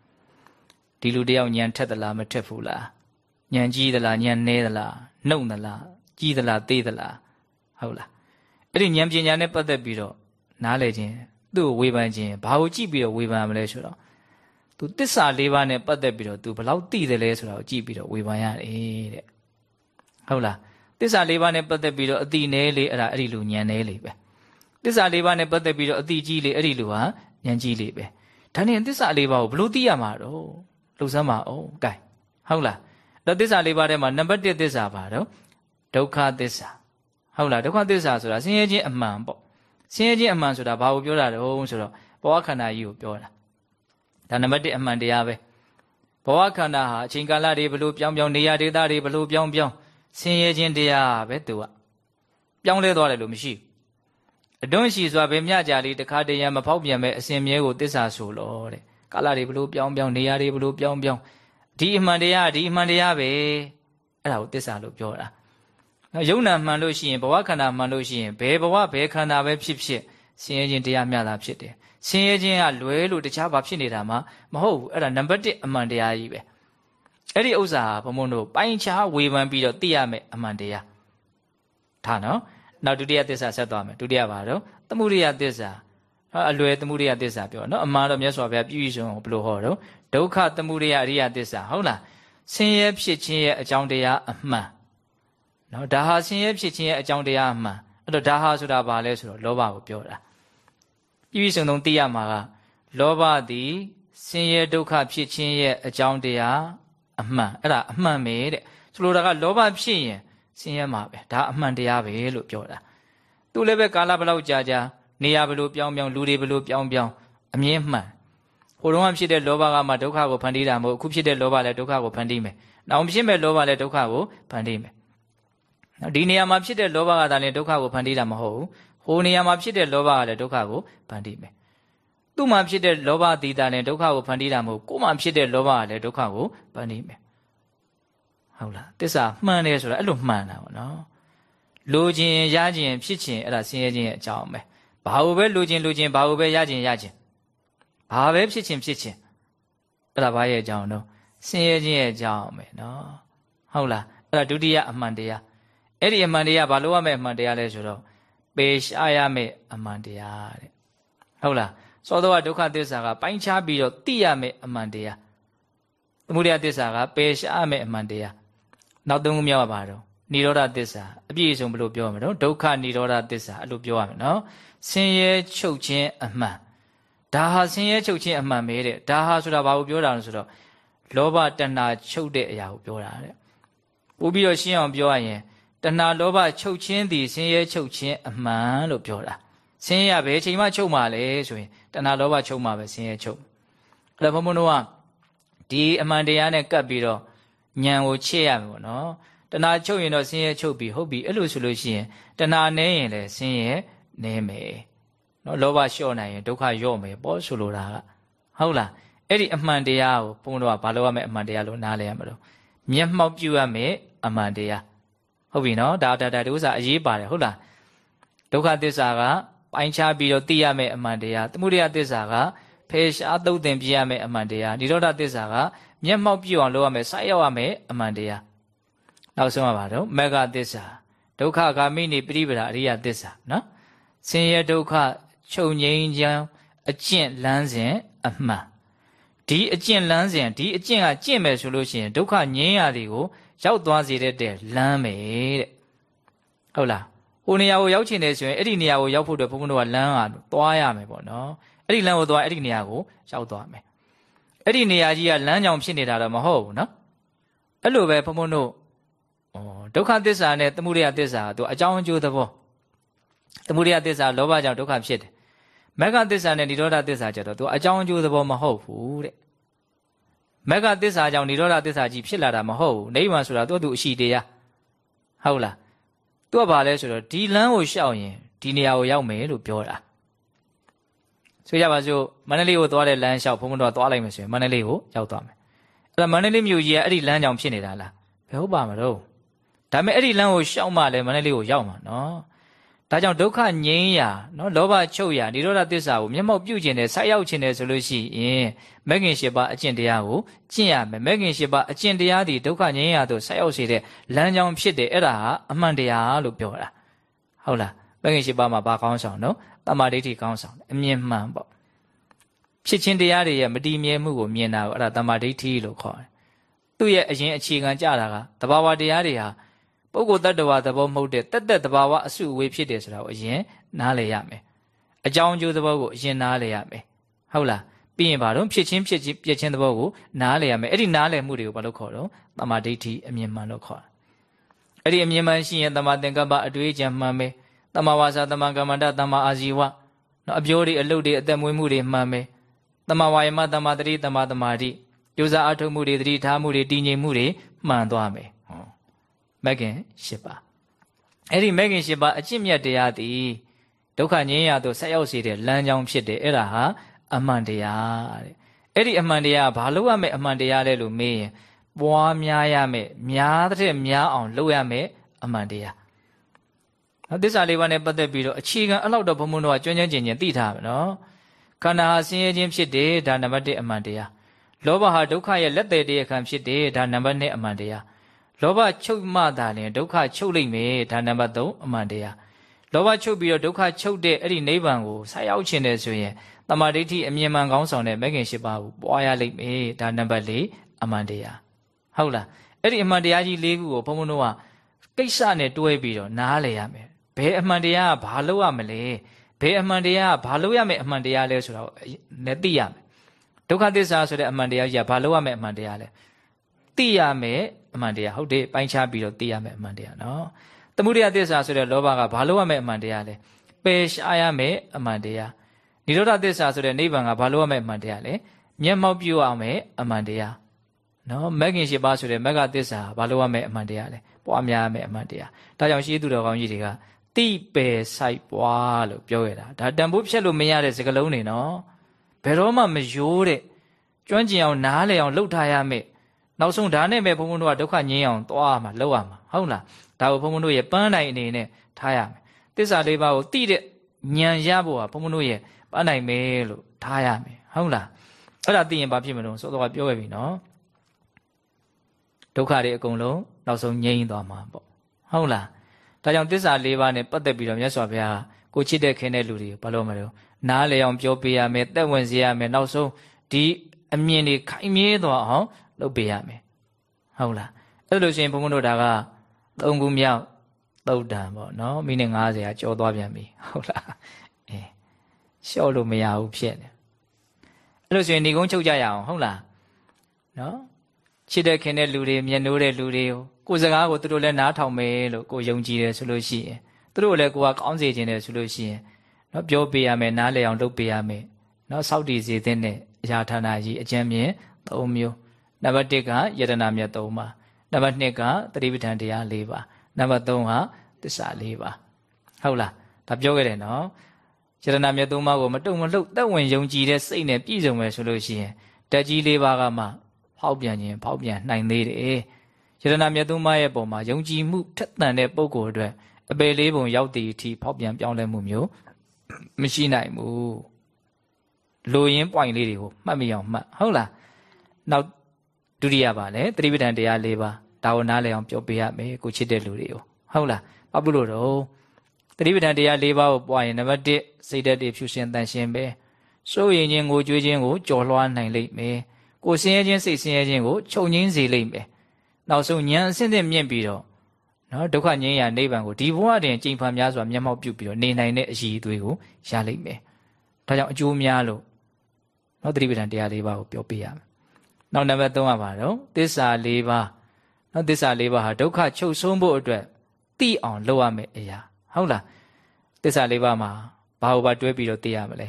ဒီလူတယောက်ဉာဏ်ထက်သလားမထက်ဘူးလား ဉာဏ်ကြီးသလားဉာဏ်နည်းသလားနှုတ်သလားကြီးသလားသေးသလားဟုတ်လားအဲ့ဒီဉာဏ်ပညာနဲ့ပတ်သက်ပြီးတော့နားလည်ခြင်းသူ့ကိုဝေဖန်ခြင်းဘာကိုကြည့်ပြီးတော့ဝေဖန်မလဲဆိုတော့သူတစ္ဆာလေးပါးနဲ့ပတ်သက်ပြီးတော့သူဘလောက်သိတယ်လဲဆိုတာကိုကြည့်ပြီးတော့ဝေဖန်ရတယ်တဲ့ဟုတ်လားတစ္ဆာလေးပါးနဲ့ပတ်သက်ပြီးတော့အတိနဲလေးအဲ့ဒါအဲ့ဒီလူဉာဏ်နဲလေးပဲတစ္ဆာလေးပါးနဲ့ပတ်သက်ပြီးတော့အတိကြီးလေးအဲ့ဒီလူဟာဉာဏ်ကြီးလေးပဲဒါနဲ့တစ္ဆာလေးပါးကိုဘလို့သိရမှာတော့လှုပ်စမ်းပါအောင်ကဲဟုတ်လား တော့တစ္ဆာလေးပါးထဲမှာနံပါတ်1သစ္စာပါတော့ဒုက္ခသစ္စာဟုတ်လားဒုက္ခသစ္စာဆိုတာဆင်းရဲခြင်းအမှန်ပေါ့ဆင်းရဲခြင်းအမှန်ဆိုတာဘာကိုပြောတာတုံးဆိုတော့ဘဝခန္ဓာကြီးကိုပြောတာဒါနံပါတ်1အမှန်တရားပဲဘဝခန္ဓာဟာအချိန်ကာလတွေဘလို့ပြောင်းပြောင်းနေရာဒေသတွေဘလို့ပြောင်းပြောင်းဆင်းရဲခြင်းတရားပဲသူကပြောင်းလဲသွားတယ်လို့မရှိဘူးအတွန်းရှိစွာပဲမြကြလေးတခါတည်းရမဖောက်ပြန်မဲ့အစဉ်မြဲကိုတစ္ဆာဆိုလို့တဲ့ကာလတွေဘလို့ပြောင်းပြောင်းနေရာတွေဘလို့ပြောင်းပြောင်း ဒီအမှန်တရားဒီအမှန်တရားပဲအဲ့ဒါကိုတစ္ဆာလို့ပြောတာယုံနာမှန်လို့ရှိရင်ဘဝခန္ဓာမှန်လို့ရှိရင်ဘယ်ဘဝဘယ်ခန္ဓာပဲဖြစ်ဖြစ်ဆင်းရဲခြင်းတရားမျှတာဖြစ်တယ်ဆင်းရဲခြင်းကလွဲလို့တခြားဘာဖြစ်နေတာမှမဟုတ်ဘူးအဲ့ဒါနံပါတ်1အမှန်တရားကြီးပဲအဲ့ဒီဥစ္စာဘုံဘုံတို့ပိုင်းခြားဝေဖန်ပြီးတော့သိရမယ်အမှန်တရားဒါနော်နောက်ဒုတိယသစ္စာဆက်သွားမယ်ဒုတိယပါတော့သမုဒိယသစ္စာ အလွယ်သမုဒိယသစ္စာပြောနော်အမှန်တော့မြတ်စွာဘုရားပြည့်ပြည့်စုံဘယ်လိုဟောတော့ဒုက္ခသမုဒိယအရိယသစ္စာဟုတ်လားဆင်းရဲဖြစ်ခြင်းရဲ့အကြောင်းတရားအမှန်နော်ဒါဟာဆင်းရဲဖြစ်ခြင်းရဲ့အကြောင်းတရားအမှန်အဲ့တော့ဒါဟာဆိုတာဘာလဲဆိုတော့လောဘကိုပြောတာပြည့်ပြည့်စုံစုံသိရမှာကလောဘသည်ဆင်းရဲဒုက္ခဖြစ်ခြင်းရဲ့အကြောင်းတရားအမှန်အဲ့ဒါအမှန်ပဲတဲ့ဆိုလိုတာကလောဘဖြစ်ရင်ဆင်းရဲမှာပဲဒါအမှန်တရားပဲလို့ပြောတာသူလည်းပဲကာလဘလောက်ကြာကြာ နေရဘလို့ပြောင်းပြောင်းလူတွေဘလို့ပြောင်းပြောင်းအမြင်မှန်ဟိုတုန်းကဖြစ်တဲ့လောဘကမှဒုက္ခကိုဖန်တီးတာမဟုတ်အခုဖြစ်တဲ့လောဘလည်းဒုက္ခကိုဖန်တီးမယ်။နောက်ဖြစ်မဲ့လောဘလည်းဒုက္ခကိုဖန်တီးမယ်။နော်ဒီနေရာမှာဖြစ်တဲ့လောဘကသာလည်းဒုက္ခကိုဖန်တီးတာမဟုတ်ဘူး။ဟိုနေရာမှာဖြစ်တဲ့လောဘကလည်းဒုက္ခကိုဖန်တီးမယ်။သူ့မှာဖြစ်တဲ့လောဘတည်တာလည်းဒုက္ခကိုဖန်တီးတာမဟုတ်ကိုယ်မှာဖြစ်တဲ့လောဘကလည်းဒုက္ခကိုဖန်တီးမယ်။ဟုတ်လား။တစ္ဆာမှန်တယ်ဆိုတာအဲ့လိုမှန်တာပေါ့နော်။လိုခြင်းရခြင်းဖြစ်ခြင်းအဲ့ဒါဆင်းရဲခြင်းရဲ့အကြောင်းပဲ။ ဘာလို့ပဲလိုခြင်းလိုခြင်းဘာလို့ပဲရခြင်းရခြင်းဘာပဲဖြစ်ခြင်းဖြစ်ခြင်းအဲ့ဒါဘာရဲ့အကြောင်းတော့ဆင်းရဲခြင်းရဲ့အကြောင်းပဲနော်ဟုတ်လားအဲ့ဒါဒုတိယအမှန်တရားအဲ့ဒီအမှန်တရားဘာလို့ရမယ့်အမှန်တရားလဲဆိုတော့ပေရှားရမယ့်အမှန်တရားတဲ့ဟုတ်လားသောသောဒုက္ခသစ္စာကပိုင်းခြားပြီးတော့သိရမယ့်အမှန်တရားသမုဒယသစ္စာကပေရှားမယ့်အမှန်တရားနောက်သုံးခုမြောက်ပါတော့ និရောဓသစ္စာအပြည့်အစုံဘယ်လိုပြောရမလဲဒုက္ခនិရောဓသစ္စာအဲ့လိုပြောရမယ်နော်ဆင်းရဲချုပ်ခြင်းအမှန်ဒါဟာဆင်းရဲချုပ်ခြင်းအမှန်ပဲတဲ့ဒါဟာဆိုတာဘာကိုပြောတာလဲဆိုတော့လောဘတဏှာချုပ်တဲ့အရာကိုပြောတာတဲ့ပို့ပြီးတော့ရှင်းအောင်ပြောရရင်တဏှာလောဘချုပ်ခြင်းသည်ဆင်းရဲချုပ်ခြင်းအမှန်လို့ပြောတာဆင်းရဲဘယ်ချိန်မှချုပ်မှာလဲဆိုရင်တဏှာလောဘချုပ်မှာပဲဆင်းရဲချုပ်အဲ့တော့ဘုံဘုံတို့ကဒီအမှန်တရားနဲ့ကပ်ပြီးတော့ညံကိုချစ်ရမယ်ပေါ့နော် တဏှာချုပ်ရင်တော့ဆင်းရဲချုပ်ပြီဟုတ်ပြီအဲ့လိုဆိုလို့ရှိရင်တဏှာနည်းရင်လည်းဆင်းရဲနည်းမယ်နော်လောဘလျှော့နိုင်ရင်ဒုက္ခလျော့မယ်ပေါ့ဆိုလိုတာကဟုတ်လားအဲ့ဒီအမှန်တရားကိုဘုန်းတော်ကဘာလို့ရမယ်အမှန်တရားလို့နားလဲရမလို့မျက်မှောက်ပြုရမယ်အမှန်တရားဟုတ်ပြီနော်ဒါဒါဒါဒီဥစ္စာအရေးပါတယ်ဟုတ်လားဒုက္ခသစ္စာကပိုင်းခြားပြီးတော့သိရမယ်အမှန်တရားသမုဒယသစ္စာကဖေရှားသုတ်သင်ပြရမယ်အမှန်တရားនិရောဓသစ္စာကမျက်မှောက်ပြုအောင်လုပ်ရမယ်စိုက်ရောက်ရမယ်အမှန်တရား နောက်ဆုံးပါတော့မဂ္ဂသစ္စာဒုက္ခဂ ामि နိပရိပဒအရိယသစ္စာနော်ဆင်းရဲဒုက္ခချုပ်ငြိမ်းချမ်းအကျင့်လမ်းစဉ်အမှန်ဒီအကျင့်လမ်းစဉ်ဒီအကျင့်ကကျင့်မယ်ဆိုလို့ရှိရင်ဒုက္ခငြိမ်းရာတွေကိုရောက်သွားစေတဲ့လမ်းပဲတဲ့ဟုတ်လားဟိုနေရာကိုရောက်ချင်တယ်ဆိုရင်အဲ့ဒီနေရာကိုရောက်ဖို့အတွက်ဘုန်းဘုန်းတို့ကလမ်းကသွားရမယ်ပေါ့နော်အဲ့ဒီလမ်းကိုသွားအဲ့ဒီနေရာကိုရောက်သွားမယ်အဲ့ဒီနေရာကြီးကလမ်းကြောင်ဖြစ်နေတာတော့မဟုတ်ဘူးနော်အဲ့လိုပဲဘုံဘုံတို့ ဩဒုက္ခသစ္စာနဲ့သမုဒယသစ္စာကသူအကြောင်းအကျိုးသဘောသမုဒယသစ္စာလောဘကြောင့်ဒုက္ခဖြစ်တယ်မဂ္ဂသစ္စာနဲ့និရောဓသစ္စာကျတော့သူအကြောင်းအကျိုးသဘောမဟုတ်ဘူးတဲ့မဂ္ဂသစ္စာကြောင့်និရောဓသစ္စာကြီးဖြစ်လာတာမဟုတ်ဘူးနိဗ္ဗာန်ဆိုတာသူ့သူအရှိတရားဟုတ်လားသူကဘာလဲဆိုတော့ဒီလမ်းကိုရှောက်ရင်ဒီနေရာကိုရောက်မယ်လို့ပြောတာဆိုကြပါစို့မန္တလေးကိုသွားတဲ့လမ်းလျှောက်ဘုံဘုံတော့သွားလိုက်မယ်ဆိုရင်မန္တလေးကိုရောက်သွားမယ်အဲ့ဒါမန္တလေးမြို့ကြီးကအဲ့ဒီလမ်းကြောင်ဖြစ်နေတာလားဘယ်ဟုတ်ပါမလို့ ဒါပေမဲ့အဲ့ဒီလမ်းကိုရှောက်မှလည်းမန္တလေးကိုရောက်မှာနော်ဒါကြောင့်ဒုက္ခငြိမ်းရာနော်လောဘချုပ်ရာនិရောဓသစ္စာကိုမျက်မှောက်ပြုခြင်းနဲ့ဆက်ရောက်ခြင်းနဲ့ဆိုလို့ရှိရင်မဂ္ဂင်၈ပါးအကျင့်တရားကိုကျင့်ရမယ်မဂ္ဂင်၈ပါးအကျင့်တရားဒီဒုက္ခငြိမ်းရာသို့ဆက်ရောက်စေတဲ့လမ်းကြောင်းဖြစ်တယ်အဲ့ဒါဟာအမှန်တရားလို့ပြောတာဟုတ်လားမဂ္ဂင်၈ပါးမှာဘာကောင်းဆောင်နော်တမာဒိဋ္ဌိကောင်းဆောင်အမြင်မှန်ပေါ့ဖြစ်ချင်းတရားတွေရဲ့မတည်မြဲမှုကိုမြင်တာကိုအဲ့ဒါတမာဒိဋ္ဌိလို့ခေါ်တယ်သူ့ရဲ့အရင်အခြေခံကြတာကတဘာဝတရားတွေဟာ ပုဂ္ဂိုလ်တ attva သဘောမဟုတ်တဲ့တက်တက်တဘာဝအစုအဝေးဖြစ်တယ်ဆိုတာကိုအရင်နားလည်ရမယ်အကြောင်းအကျိုးသဘောကိုအရင်နားလည်ရမယ်ဟုတ်လားပြီးရင်ဘာလို့ဖြစ်ချင်းဖြစ်ချင်းပြည့်ချင်းသဘောကိုနားလည်ရမယ်အဲ့ဒီနားလည်မှုတွေကိုဘာလို့ခေါ်တော့တမာဒိဋ္ဌိအမြင်မှန်လို့ခေါ်တာအဲ့ဒီအမြင်မှန်ရှိရင်တမာသင်္ကပ္ပအတွေ့အကြံမှန်ပဲတမာဝါစာတမာကမ္မန္တတမာအာဇီဝနော်အပြောတွေအလုပ်တွေအသက်မွေးမှုတွေမှန်ပဲတမာဝါယမတမာတတိတမာတမာတိကြိုးစားအထုတ်မှုတွေတတိထားမှုတွေတည်ငြိမ်မှုတွေမှန်သွားမယ်ဟော မဂ်ခင်၈ပါးအဲ့ဒီမဂ်ခင်၈ပါးအကျင့်မြတ်တရားသည်ဒုက္ခငြိမ်းရသို့ဆက်ရောက်စေတဲ့လမ်းကြောင်းဖြစ်တယ်အဲ့ဒါဟာအမှန်တရားတဲ့အဲ့ဒီအမှန်တရားဘာလို့ရမယ်အမှန်တရားလဲလို့မေးရင်ပွားများရမယ်များတဲ့များအောင်လုပ်ရမယ်အမှန်တရားနော်သစ္စာလေးပါးနဲ့ပတ်သက်ပြီးတော့အခြေခံအဲ့လောက်တော့ဘုံဘုံတို့ကကျွမ်းကျွမ်းကျင်ကျင်သိထားပါနော်ခန္ဓာဟာဆင်းရဲခြင်းဖြစ်တယ်ဒါနံပါတ်1အမှန်တရားလောဘဟာဒုက္ခရဲ့လက်သည်တရားခံဖြစ်တယ်ဒါနံပါတ်2အမှန်တရား လောဘချုပ်မှသာလျှင်ဒုက္ခချုပ်လိမ့်မယ်ဒါနံပါတ်3အမှန်တရားလောဘချုပ်ပြီးတော့ဒုက္ခချုပ်တဲ့အဲ့ဒီနိဗ္ဗာန်ကိုဆက်ရောက်ခြင်းတယ်ဆိုရင်တမာဒိဋ္ဌိအမြင်မှန်ကောင်းဆောင်တဲ့မဂ်ခင်၈ပါးကိုပွားရလိမ့်မယ်ဒါနံပါတ်၄အမှန်တရားဟုတ်လားအဲ့ဒီအမှန်တရားကြီး၄ခုကိုဘုန်းဘုန်းတို့ကကိစ္စနဲ့တွဲပြီးတော့နားလည်ရမယ်ဘယ်အမှန်တရားကဘာလို့ရမလဲဘယ်အမှန်တရားကဘာလို့ရမယ်အမှန်တရားလဲဆိုတော့လည်းသိရမယ်ဒုက္ခသစ္စာဆိုတဲ့အမှန်တရားကြီးကဘာလို့ရမယ်အမှန်တရားလဲသိရမယ် အမှန်တရားဟုတ်တယ်ပိုင်းခြားပြီးတော့သိရမယ်အမှန်တရားနော်သမုဒယသစ္စာဆိုတဲ့လောဘကဘာလို့ရမယ်အမှန်တရားလဲပယ်ရှားရမယ်အမှန်တရားនិရောဓသစ္စာဆိုတဲ့နိဗ္ဗာန်ကဘာလို့ရမယ်အမှန်တရားလဲမျက်မှောက်ပြုအောင်မယ်အမှန်တရားနော်မဂ်ခင်ရှိပါဆိုတဲ့မဂ္ဂသစ္စာဘာလို့ရမယ်အမှန်တရားလဲပွားများရမယ်အမှန်တရားဒါကြောင့်ရှိသူတော်ကောင်းကြီးတွေကတိပယ်ဆိုင်ပွားလို့ပြောရတာဒါတန်ဖိုးဖြတ်လို့မရတဲ့စကားလုံးတွေနော်ဘယ်တော့မှမယိုးတဲ့ကျွမ်းကျင်အောင်နားလည်အောင်လှုပ်ထားရမယ် နောက်ဆုံးဒါနဲ့ပဲဘုန်းဘုန်းတို့ကဒုက္ခငြိမ်းအောင်သွားမှာလှုပ်ရမှာဟုတ်လားဒါကိုဘုန်းဘုန်းတို့ရဲ့ပန်းတိုင်အနေနဲ့ထားရမယ်တစ္ဆာလေးပါးကိုသိတဲ့ဉာဏ်ရဖို့ဟာဘုန်းဘုန်းတို့ရဲ့ပန်းတိုင်ပဲလို့ထားရမယ်ဟုတ်လားအဲ့ဒါသိရင်ဘာဖြစ်မလို့စောစောကပြောခဲ့ပြီနော်ဒုက္ခတွေအကုန်လုံးနောက်ဆုံးငြိမ်းသွားမှာပေါ့ဟုတ်လားဒါကြောင့်တစ္ဆာ၄ပါးနဲ့ပတ်သက်ပြီးတော့မြတ်စွာဘုရားကိုချစ်တဲ့ခင်တဲ့လူတွေဘာလို့မလို့နားလေအောင်ပြောပေးရမယ်တက်ဝင်စေရမယ်နောက်ဆုံးဒီအမြင်တွေခိုင်မြဲသွားအောင် လုပ်ပေးရမယ်ဟုတ်လားအဲ့လိုဆိုရင်ဘုန်းဘုန်းတို့ဒါကသုံးခုမြောက်သုတ်တံပေါ့နော်မိနစ်90ကကြော်သွားပြန်ပြီဟုတ်လားအဲလျှော့လို့မရဘူးဖြစ်နေအဲ့လိုဆိုရင်ဒီကုန်းချုပ်ကြရအောင်ဟုတ်လားနော်ချစ်တဲ့ခင်တဲ့လူတွေမျက်နှိုးတဲ့လူတွေကိုကိုယ်စကားကိုသူတို့လည်းနားထောင်မယ်လို့ကိုယုံကြည်တယ်ဆိုလို့ရှိရင်သူတို့လည်းကိုကကောင်းစေခြင်းတယ်ဆိုလို့ရှိရင်နော်ပြောပေးရမယ်နားလည်အောင်လုပ်ပေးရမယ်နော်စောက်တည်စေတဲ့အရာဌာနကြီးအကျဉ်းမြင်၃မျိုး နံပါတ်1ကယတနာမြတ်3ပါနံပါတ်2ကသတိပဋ္ဌာန်တရား4ပါနံပါတ်3ကသစ္စာ4ပါဟုတ်လားဒါပြောခဲ့တယ်နော်ယတနာမြတ်3ပါးကိုမတုံမလှုပ်သက်ဝင်ယုံကြည်တဲ့စိတ်နဲ့ပြည့်စုံမယ်ဆိုလို့ရှိရင်တက်ကြီး၄ပါးကမှဖောက်ပြန်ခြင်းဖောက်ပြန်နိုင်သေးတယ်ယတနာမြတ်သုံးပါးရဲ့ပုံမှာယုံကြည်မှုထက်သန်တဲ့ပုဂ္ဂိုလ်အတွက်အပေလေးပုံရောက်တည်အထိဖောက်ပြန်ပြောင်းလဲမှုမျိုးမရှိနိုင်ဘူးလိုရင်း point လေးတွေကိုမှတ်မိအောင်မှတ်ဟုတ်လားနောက် ဒုတိယပါလေသတိပဋ္ဌာန်တရား၄ပါးဒါကိုနားလည်အောင်ပြောပေးရမယ်ကိုချစ်တဲ့လူတွေကိုဟုတ်လားဘာဖြစ်လို့တော့သတိပဋ္ဌာန်တရား၄ပါးကိုပွားရင်နံပါတ်1စိတ်ဓာတ်တွေဖြူစင်တန်ရှင်းပဲစိုးရင်ချင်းကိုကြွေးခြင်းကိုကြော်လွှားနိုင်လိမ့်မယ်ကိုဆင်းရဲခြင်းစိတ်ဆင်းရဲခြင်းကိုချုပ်ငင်းစေလိမ့်မယ်နောက်ဆုံးဉာဏ်အဆင့်သင့်မြင့်ပြီးတော့နော်ဒုက္ခငြိမ်းရာနိဗ္ဗာန်ကိုဒီဘဝတွင်ကြိမ်ဖန်များစွာမျက်မှောက်ပြုပြီးတော့နေနိုင်တဲ့အရည်အသွေးကိုရလိမ့်မယ်ဒါကြောင့်အကျိုးများလို့နော်သတိပဋ္ဌာန်တရားလေးပါးကိုပြောပြရမယ် နောက်နံပါတ်3ကပါတော့သစ္စာ၄ပါးနော်သစ္စာ၄ပါးဟာဒုက္ခချုပ်ဆုံးဖို့အတွက်သိအောင်လုပ်ရမယ့်အရာဟုတ်လားသစ္စာ၄ပါးမှာဘာလို့ပါတွဲပြီးတော့သိရမလဲ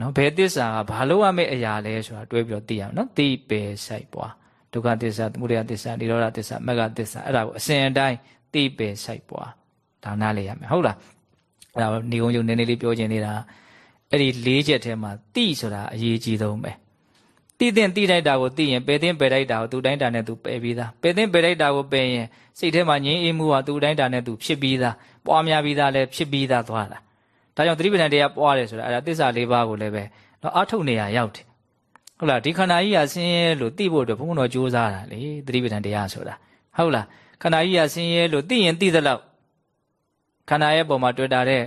နော်ဘယ်သစ္စာကဘာလို့ရမယ့်အရာလဲဆိုတာတွဲပြီးတော့သိရအောင်နော်သိပေဆိုင်ပွားဒုက္ခသစ္စာသမုဒယသစ္စာនិရောဓသစ္စာမဂ္ဂသစ္စာအဲ့ဒါကိုအစဉ်အတိုင်းသိပေဆိုင်ပွားဒါနားလေရမယ်ဟုတ်လားအဲ့ဒါနေုံယုံနည်းနည်းလေးပြောခြင်းနေတာအဲ့ဒီ၄ချက်ထဲမှာသိဆိုတာအရေးကြီးဆုံးပဲ သိတဲ့သိလိုက်တာကိုသိရင်ပယ်သိပယ်လိုက်တာကိုသူတိုင်းတာနဲ့သူပယ်ပြီးသားပယ်သိပယ်လိုက်တာကိုပယ်ရင်စိတ်ထဲမှာငြင်းအေးမှုဟာသူတိုင်းတာနဲ့သူဖြစ်ပြီးသားပွားများပြီးသားလည်းဖြစ်ပြီးသားသွားတာဒါကြောင့်သတိပဋ္ဌာန်တရားပွားတယ်ဆိုတာအဲ့ဒါသစ္စာ၄ပါးကိုလည်းပဲတော့အထုတ်နေရရောက်တယ်ဟုတ်လားဒီခန္ဓာကြီးကဆင်းရဲလို့သိဖို့အတွက်ဘုန်းတော်ကြိုးစားတာလေသတိပဋ္ဌာန်တရားဆိုတာဟုတ်လားခန္ဓာကြီးကဆင်းရဲလို့သိရင်သိသလောက်ခန္ဓာရဲ့ပုံမှာတွေ့တာတဲ့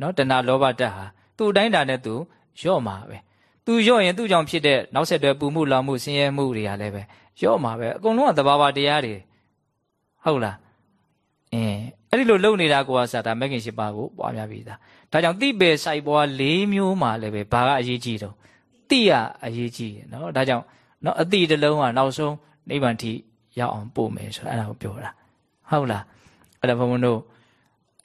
နော်တဏှာလောဘတက်ဟာသူ့အတိုင်းတာနဲ့သူရော့မှာပဲ သူရော့ရင်သူ့ကြောင့်ဖြစ်တဲ့နောက်ဆက်တွဲပူမှုလောင်မှုဆင်းရဲမှုတွေကလည်းပဲရော့မှာပဲအကုန်လုံးကသဘာဝတရားတွေဟုတ်လားအင်းအဲ့ဒီလိုလုံနေတာကိုကစားတာမဂ်ခင်ရှိပါကိုပွားများပြီးသားဒါကြောင့်တိပေစိုက်ပွား၄မျိုးမှလည်းပဲဘာကအရေးကြီးတော့တိရအရေးကြီးတယ်နော်ဒါကြောင့်နော်အတိတလုံးကနောက်ဆုံးနိဗ္ဗာန်ထိရောက်အောင်ပို့မယ်ဆိုတာအဲ့ဒါကိုပြောတာဟုတ်လားအဲ့ဒါဘုံဘုံတို့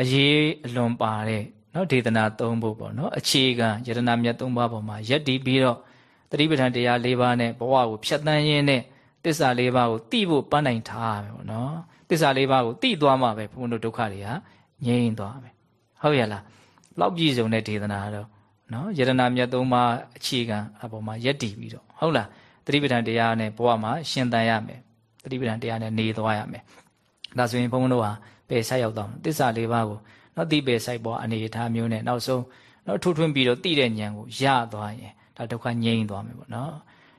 အရေးအလွန်ပါတဲ့ နော်ဒေသနာ၃ဘုတ်ပေါ့နော်အခြေခံယတနာမြတ်၃ပါးပေါ်မှာယက်တီးပြီးတော့တတိပဋ္ဌာန်တရား၄ပါးနဲ့ဘဝကိုဖြတ်တန်းရင်းနဲ့တစ္ဆာ၄ပါးကိုတိဖို့ပန်းနိုင်ထားရမယ်ပေါ့နော်တစ္ဆာ၄ပါးကိုတိသွားမှပဲဘုံတို့ဒုက္ခတွေဟာငြိမ်းသွားမယ်ဟုတ်ရဲ့လားလောက်ပြည့်စုံတဲ့ဒေသနာတော့နော်ယတနာမြတ်၃ပါးအခြေခံအပေါ်မှာယက်တီးပြီးတော့ဟုတ်လားတတိပဋ္ဌာန်တရားနဲ့ဘဝမှာရှင်သန်ရမယ်တတိပဋ္ဌာန်တရားနဲ့နေသွားရမယ်ဒါဆိုရင်ဘုံတို့ဟာပယ်ဆက်ရောက်တော့တစ္ဆာ၄ပါးကို နော်တိပယ်ဆိုင်ပေါ်အနေအထားမျိုးနဲ့နောက်ဆုံးနော်ထွထွင်းပြီးတော့တိတဲ့ဉာဏ်ကိုရသွားရင်ဒါဒုက္ခငြိမ်းသွားမယ်ပေါ့နော်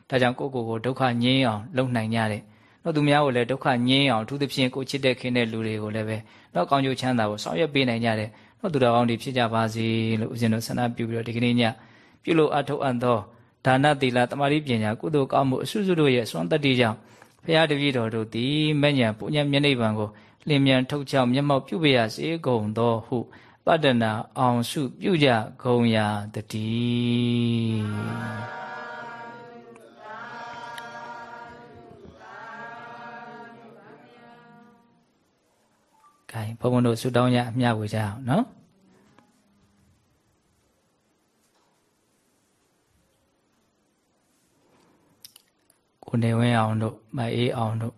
ဒါကြောင့်ကိုယ့်ကိုယ်ကိုဒုက္ခငြိမ်းအောင်လုပ်နိုင်ကြတဲ့နော်သူများကိုလည်းဒုက္ခငြိမ်းအောင်အထူးသဖြင့်ကိုချစ်တဲ့ခင်တဲ့လူတွေကိုလည်းပဲနော်ကောင်းကျိုးချမ်းသာကိုဆောင်ရွက်ပေးနိုင်ကြတဲ့နော်သူတော်ကောင်းတွေဖြစ်ကြပါစေလို့ဦးဇင်းတို့ဆန္ဒပြုပြီးတော့ဒီကနေ့ညပြုလို့အထောက်အံ့သောဒါနသီလတမာတိပညာကုသိုလ်ကောင်းမှုအစွတ်စွတ်တို့ရဲ့စွမ်းတတ္တိကြောင့်ဘုရားတပည့်တော်တို့သည်မဉ္ဇဉ်ပုညံမျက်နှိပ်ပံကို လင်မြန်ထုတ်ချောက်မျက်မှောက်ပြုပေရစေကုန်သောဟုပတ္တနာအောင်စုပြုကြဂုံရာတတိခိုင်ဘုန်းဘုန်းတို့ဆုတောင်းရအမျှဝေကြအောင်နော်ကိုနေဝင်းအောင်တို့မအေးအောင်တို့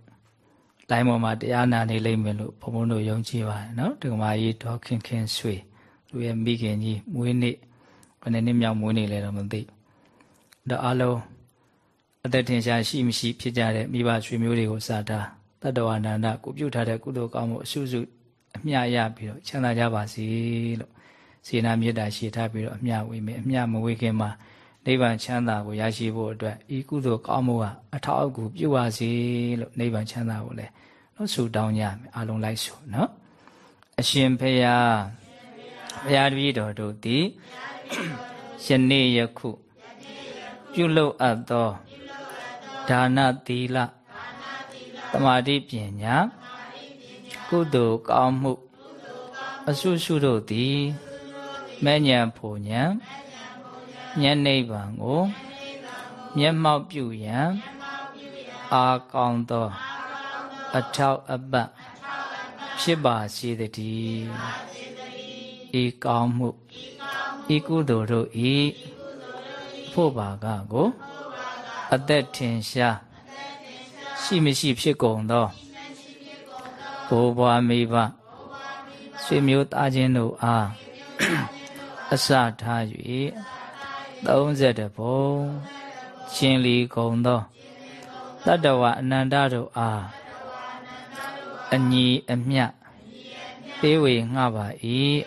လိုင်းပေါ်မှာတရားနာနေလိမ့်မယ်လို့ဘုံဘုံတို့ယုံကြည်ပါတယ်နော်ဒကမာကြီးဒေါခင်ခင်ဆွေသူရဲ့မိခင်ကြီးမွေးနေ့ဘယ်နှစ်မြောက်မွေးနေ့လဲတော့မသိဒါအလုံးအသက်ထင်ရှားရှိမရှိဖြစ်ကြတဲ့မိဘဆွေမျိုးတွေကိုစာတာတတ္တဝါနန္ဒကိုပြုထားတဲ့ကုသိုလ်ကောင်းမှုအစုစုအမျှရပြီးတော့ချမ်းသာကြပါစေလို့စေနာမေတ္တာရှိထားပြီးတော့အမျှဝေမယ်အမျှမဝေခင်မှာ နိဗ္ဗာန်ချမ်းသာကိုရရှိဖို့အတွက်ဤကုသိုလ်ကောင်းမှုကအထောက်အကူပြုပါစေလို့နိဗ္ဗာန်ချမ်းသာကိုလည်းနော်ဆုတောင်းကြမယ်အားလုံးလိုက်ဆိုနော်အရှင်ဖေယဘုရားတပည့်တော်တို့သည်ယနေ့ယခုပြုလုပ်အပ်သောဒါနသီလသမာဓိပညာကုသိုလ်ကောင်းမှုအဆုစုတို့သည်မဲ့ညာဖို့ညာဉာဏ် နိဗ္ဗာန်ကိုမျက်မှောက်ပြုရန်အာကောင်းသောအထောက်အပံ့ဖြစ်ပါစေတည်းဤကောင်းမှုဤကုသိုလ်တို့ဤဖို့ပါကကို အသက်ထင်ရှားရှိမရှိဖြစ်ကုန်သောဘိုးဘွားမိဘဆွေမျိုးသားချင်းတို့အားအစထား၍ 30ဘုံရှင်လီကုံသောတတ္တဝအနန္တတို့အားအညီအမျှပေးဝေငှပါ၏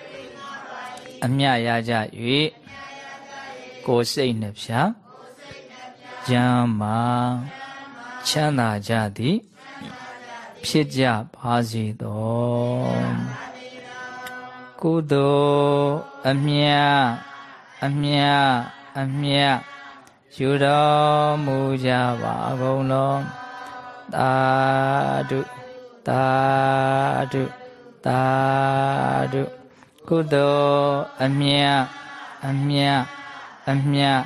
အမျှရကြ၍ကိုယ်စိတ်နှဖျားကျမ်းမာချမ်းသာကြသည်ဖြစ်ကြပါစေသောကုသိုလ်အမြတ်အမြတ် အမြတ်ယူတော်မူကြပါကုန်လောသာဓုသာဓုသာဓုကုသိုလ်အမြတ်အမြတ်အမြတ်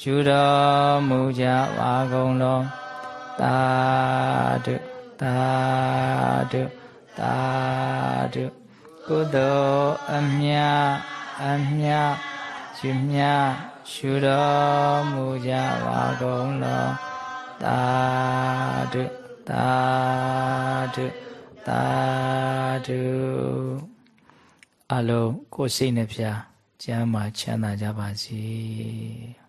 ရှုတော်မူကြပါကုန်လောသာဓုသာဓုသာဓုကုသိုလ်အမြအမြရှုမြ ရှုတော်မူကြပါကုန်လောသာဓုသာဓုသာဓုအလုံးကိုယ်စိတ်နှဖျားကျမ်းမာချမ်းသာကြပါစေ